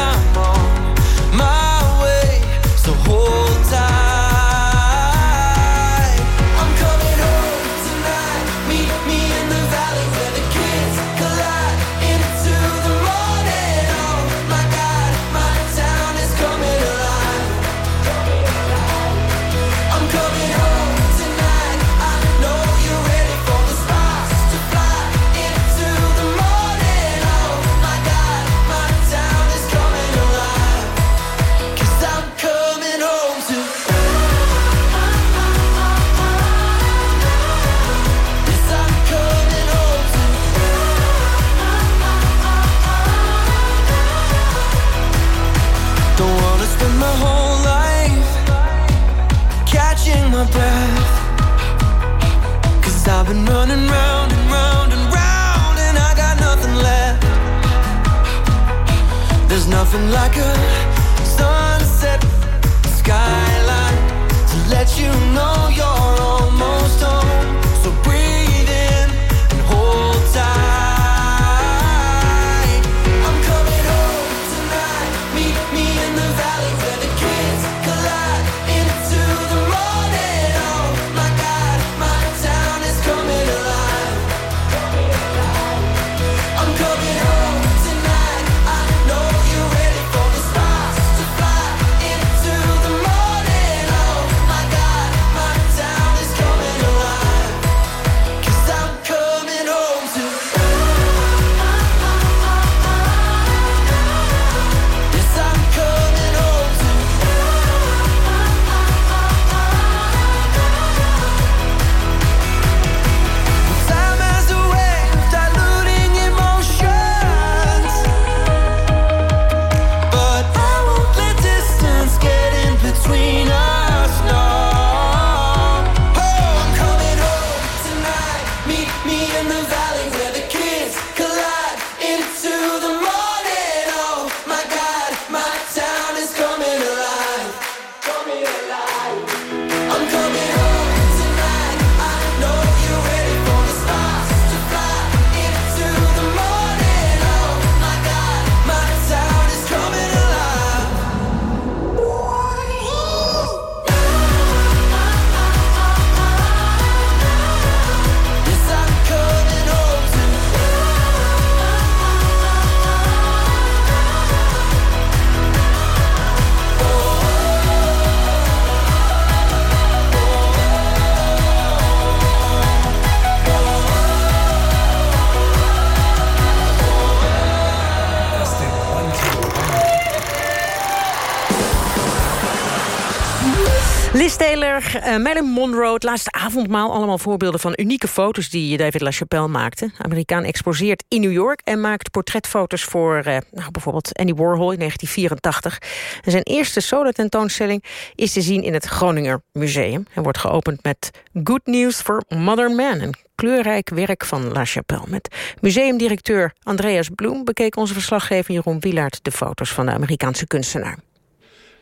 Marilyn Monroe, het laatste avondmaal. Allemaal voorbeelden van unieke foto's die David LaChapelle maakte. Amerikaan exposeert in New York en maakt portretfoto's voor eh, nou, bijvoorbeeld Andy Warhol in 1984. En zijn eerste solo-tentoonstelling is te zien in het Groninger Museum. En wordt geopend met Good News for Modern Man. Een kleurrijk werk van LaChapelle. Met museumdirecteur Andreas Bloem bekeek onze verslaggever Jeroen Wielaert de foto's van de Amerikaanse kunstenaar.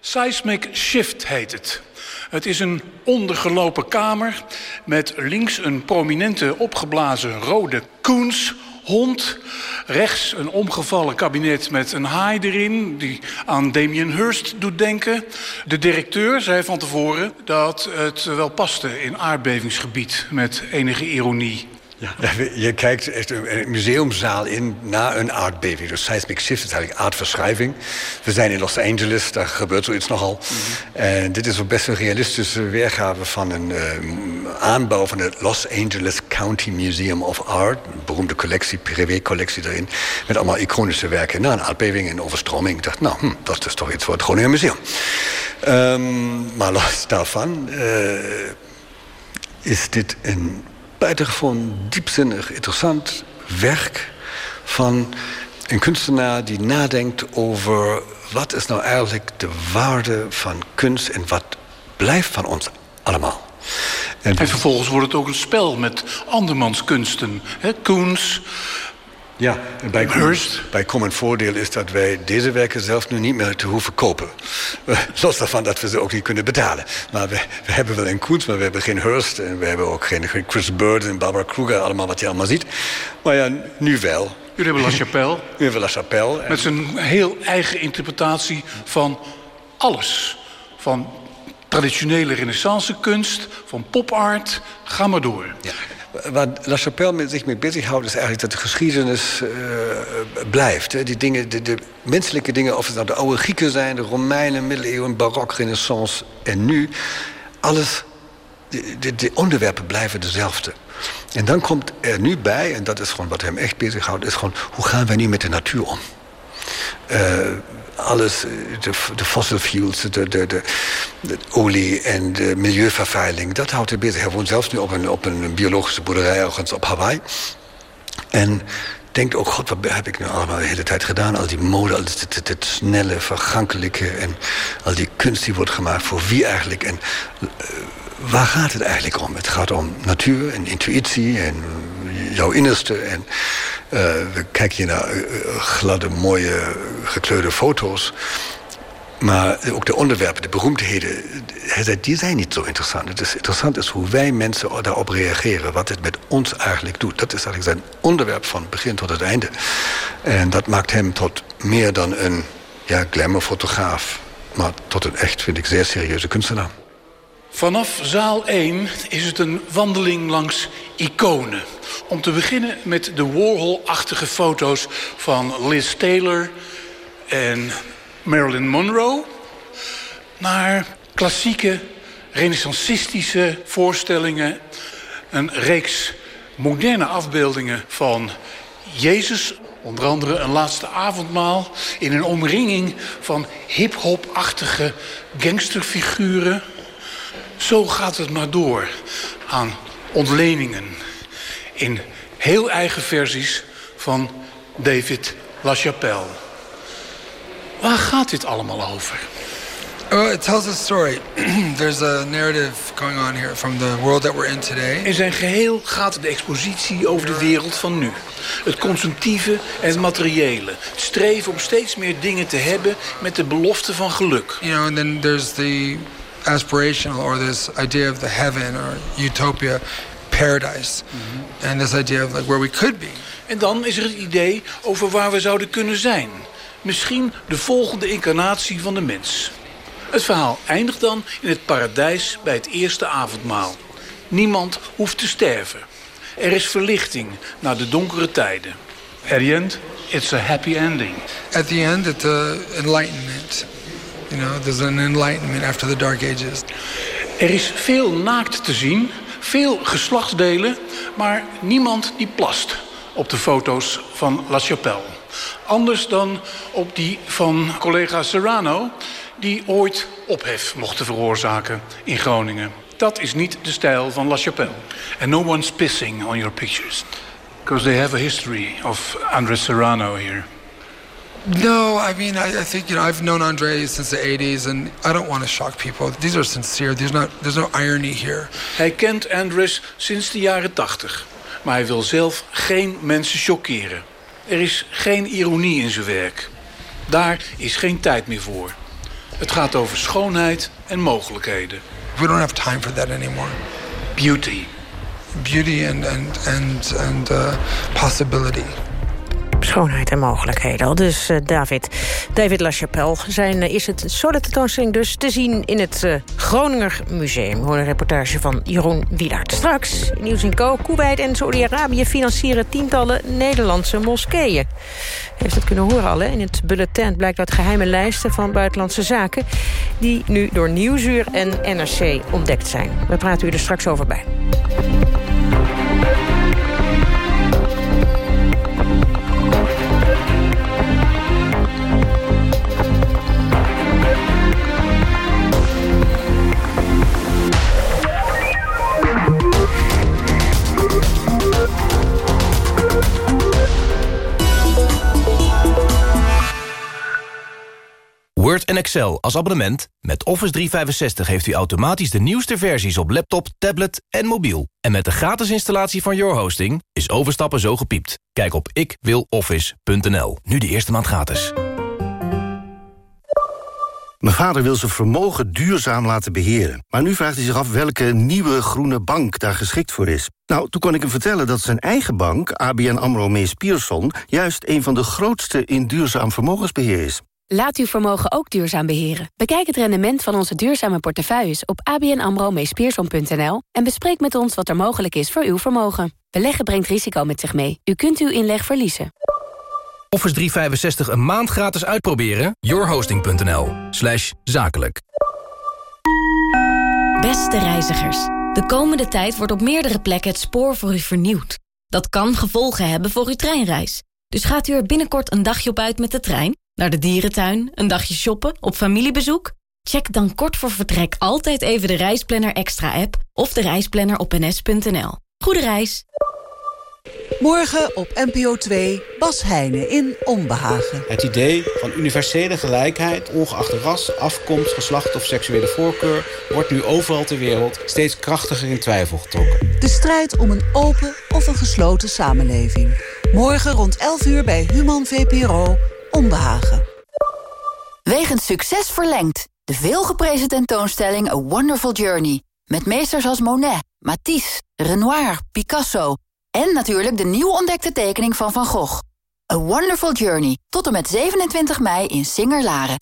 Seismic Shift heet het. Het is een ondergelopen kamer met links een prominente opgeblazen rode koens. Hond. Rechts een omgevallen kabinet met een haai erin... die aan Damien Hirst doet denken. De directeur zei van tevoren dat het wel paste in aardbevingsgebied... met enige ironie. Ja, je kijkt echt een museumzaal in na een aardbeving. Dus seismic shift is eigenlijk aardverschuiving. We zijn in Los Angeles, daar gebeurt zoiets nogal. En dit is ook best een realistische weergave van een uh, aanbouw van het Los Angeles County Museum of Art. Een beroemde collectie, privécollectie erin. Met allemaal iconische werken na een aardbeving en overstroming. Ik dacht, nou, hm, dat is dus toch iets voor het Groninger Museum. Um, maar los daarvan uh, is dit een buitengewoon diepzinnig, interessant werk van Een kunstenaar die nadenkt over wat is nou eigenlijk de waarde van kunst en wat blijft van ons allemaal. En, en vervolgens wordt het ook een spel met andermans kunsten. Hè? Koens, ja, en bij, Hearst. bij Common Voordeel is dat wij deze werken zelf nu niet meer te hoeven kopen. Uh, los daarvan dat we ze ook niet kunnen betalen. Maar we, we hebben wel een Koens, maar we hebben geen Hearst. En we hebben ook geen, geen Chris Bird en Barbara Kruger, allemaal wat je allemaal ziet. Maar ja, nu wel. Jullie hebben La Chapelle. Nu hebben La Chapelle. Met zijn heel eigen interpretatie van alles. Van traditionele renaissance kunst, van popart, ga maar door. Ja. Waar La Chapelle zich mee bezighoudt is eigenlijk dat de geschiedenis uh, blijft. Hè. Die dingen, de, de, menselijke dingen, of het nou de oude Grieken zijn... de Romeinen, middeleeuwen, barok, renaissance en nu... alles, de, de, de onderwerpen blijven dezelfde. En dan komt er nu bij, en dat is gewoon wat hem echt bezighoudt... is gewoon, hoe gaan wij nu met de natuur om? Uh, alles, de, de fossil fuels, de, de, de, olie en de milieuvervuiling... dat houdt hij bezig. Hij woont zelfs nu op een, op een biologische boerderij ergens op Hawaii. En denkt ook, god, wat heb ik nu allemaal de hele tijd gedaan? Al die mode, al het snelle, vergankelijke... en al die kunst die wordt gemaakt, voor wie eigenlijk? En uh, waar gaat het eigenlijk om? Het gaat om natuur en intuïtie en jouw innerste. En we kijken hier naar uh, gladde, mooie, gekleurde foto's. Maar ook de onderwerpen, de beroemdheden, die zijn niet zo interessant. Het is interessant is hoe wij mensen daarop reageren. Wat het met ons eigenlijk doet. Dat is eigenlijk zijn onderwerp van begin tot het einde. En dat maakt hem tot meer dan een ja, glamourfotograaf. Maar tot een echt, vind ik, zeer serieuze kunstenaar. Vanaf zaal 1 is het een wandeling langs iconen. Om te beginnen met de Warhol-achtige foto's van Liz Taylor en Marilyn Monroe. Naar klassieke, renaissancistische voorstellingen. Een reeks moderne afbeeldingen van Jezus. Onder andere een laatste avondmaal in een omringing van hip-hop-achtige gangsterfiguren. Zo gaat het maar door aan ontleningen in heel eigen versies van David LaChapelle. Waar gaat dit allemaal over? Oh, it tells a story. There's a narrative going on here from the world that we're in today. In zijn geheel gaat de expositie over de wereld van nu. Het consumptieve en het materiële. Het streven om steeds meer dingen te hebben met de belofte van geluk. You know, and then there's the aspirational or this idea of the heaven or utopia, paradise. Mm -hmm. And this idea of like where we could be. En dan is er het idee over waar we zouden kunnen zijn. Misschien de volgende incarnatie van de mens. Het verhaal eindigt dan in het paradijs bij het eerste avondmaal. Niemand hoeft te sterven. Er is verlichting na de donkere tijden. At the end, it's a happy ending. At the end, it's a enlightenment. You know, there's an enlightenment after the dark ages. Er is veel naakt te zien, veel geslachtsdelen, maar niemand die plast op de foto's van La Chapelle. Anders dan op die van collega Serrano, die ooit ophef mochten veroorzaken in Groningen. Dat is niet de stijl van La Chapelle. And no one's pissing on your pictures. Because they have a history of Andres Serrano here. No, I mean, I, I, think, you know, I've known Andre since the 80s, and I don't want to shock people. These are sincere. There's, not, there's no irony here. Hij kent Andres sinds de jaren 80. Maar hij wil zelf geen mensen chockeren. Er is geen ironie in zijn werk. Daar is geen tijd meer voor. Het gaat over schoonheid en mogelijkheden. We don't have time for that anymore. Beauty. Beauty and, and, and, and uh, possibility. Schoonheid en mogelijkheden. Dus uh, David. David LaChapelle. Zijn uh, is het solo tentoonstelling dus te zien in het uh, Groninger Museum. Hoor een reportage van Jeroen Wielaert. Straks Nieuws in Co. Kuwait en Saudi-Arabië financieren tientallen Nederlandse moskeeën. Heeft het kunnen horen al? In het bulletin blijkt uit geheime lijsten van buitenlandse zaken... die nu door Nieuwsuur en NRC ontdekt zijn. We praten u er straks over bij. Word en Excel als abonnement. Met Office 365 heeft u automatisch de nieuwste versies op laptop, tablet en mobiel. En met de gratis installatie van Your Hosting is overstappen zo gepiept. Kijk op ikwiloffice.nl. Nu de eerste maand gratis. Mijn vader wil zijn vermogen duurzaam laten beheren. Maar nu vraagt hij zich af welke nieuwe groene bank daar geschikt voor is. Nou, toen kon ik hem vertellen dat zijn eigen bank, ABN AMRO Mees Pierson... juist een van de grootste in duurzaam vermogensbeheer is. Laat uw vermogen ook duurzaam beheren. Bekijk het rendement van onze duurzame portefeuilles op abnamro en bespreek met ons wat er mogelijk is voor uw vermogen. Beleggen brengt risico met zich mee. U kunt uw inleg verliezen. Office 365 een maand gratis uitproberen? yourhosting.nl slash zakelijk. Beste reizigers, de komende tijd wordt op meerdere plekken het spoor voor u vernieuwd. Dat kan gevolgen hebben voor uw treinreis. Dus gaat u er binnenkort een dagje op uit met de trein? Naar de dierentuin? Een dagje shoppen? Op familiebezoek? Check dan kort voor vertrek altijd even de Reisplanner Extra app of de reisplanner op ns.nl. Goede reis! Morgen op NPO 2, Bas Heijnen in Onbehagen. Het idee van universele gelijkheid, ongeacht ras, afkomst, geslacht of seksuele voorkeur... wordt nu overal ter wereld steeds krachtiger in twijfel getrokken. De strijd om een open of een gesloten samenleving. Morgen rond 11 uur bij Human VPRO, Onbehagen. Wegens succes verlengd. De veelgeprezen tentoonstelling A Wonderful Journey. Met meesters als Monet, Matisse, Renoir, Picasso... En natuurlijk de nieuw ontdekte tekening van Van Gogh. A Wonderful Journey. Tot en met 27 mei in Singer-Laren.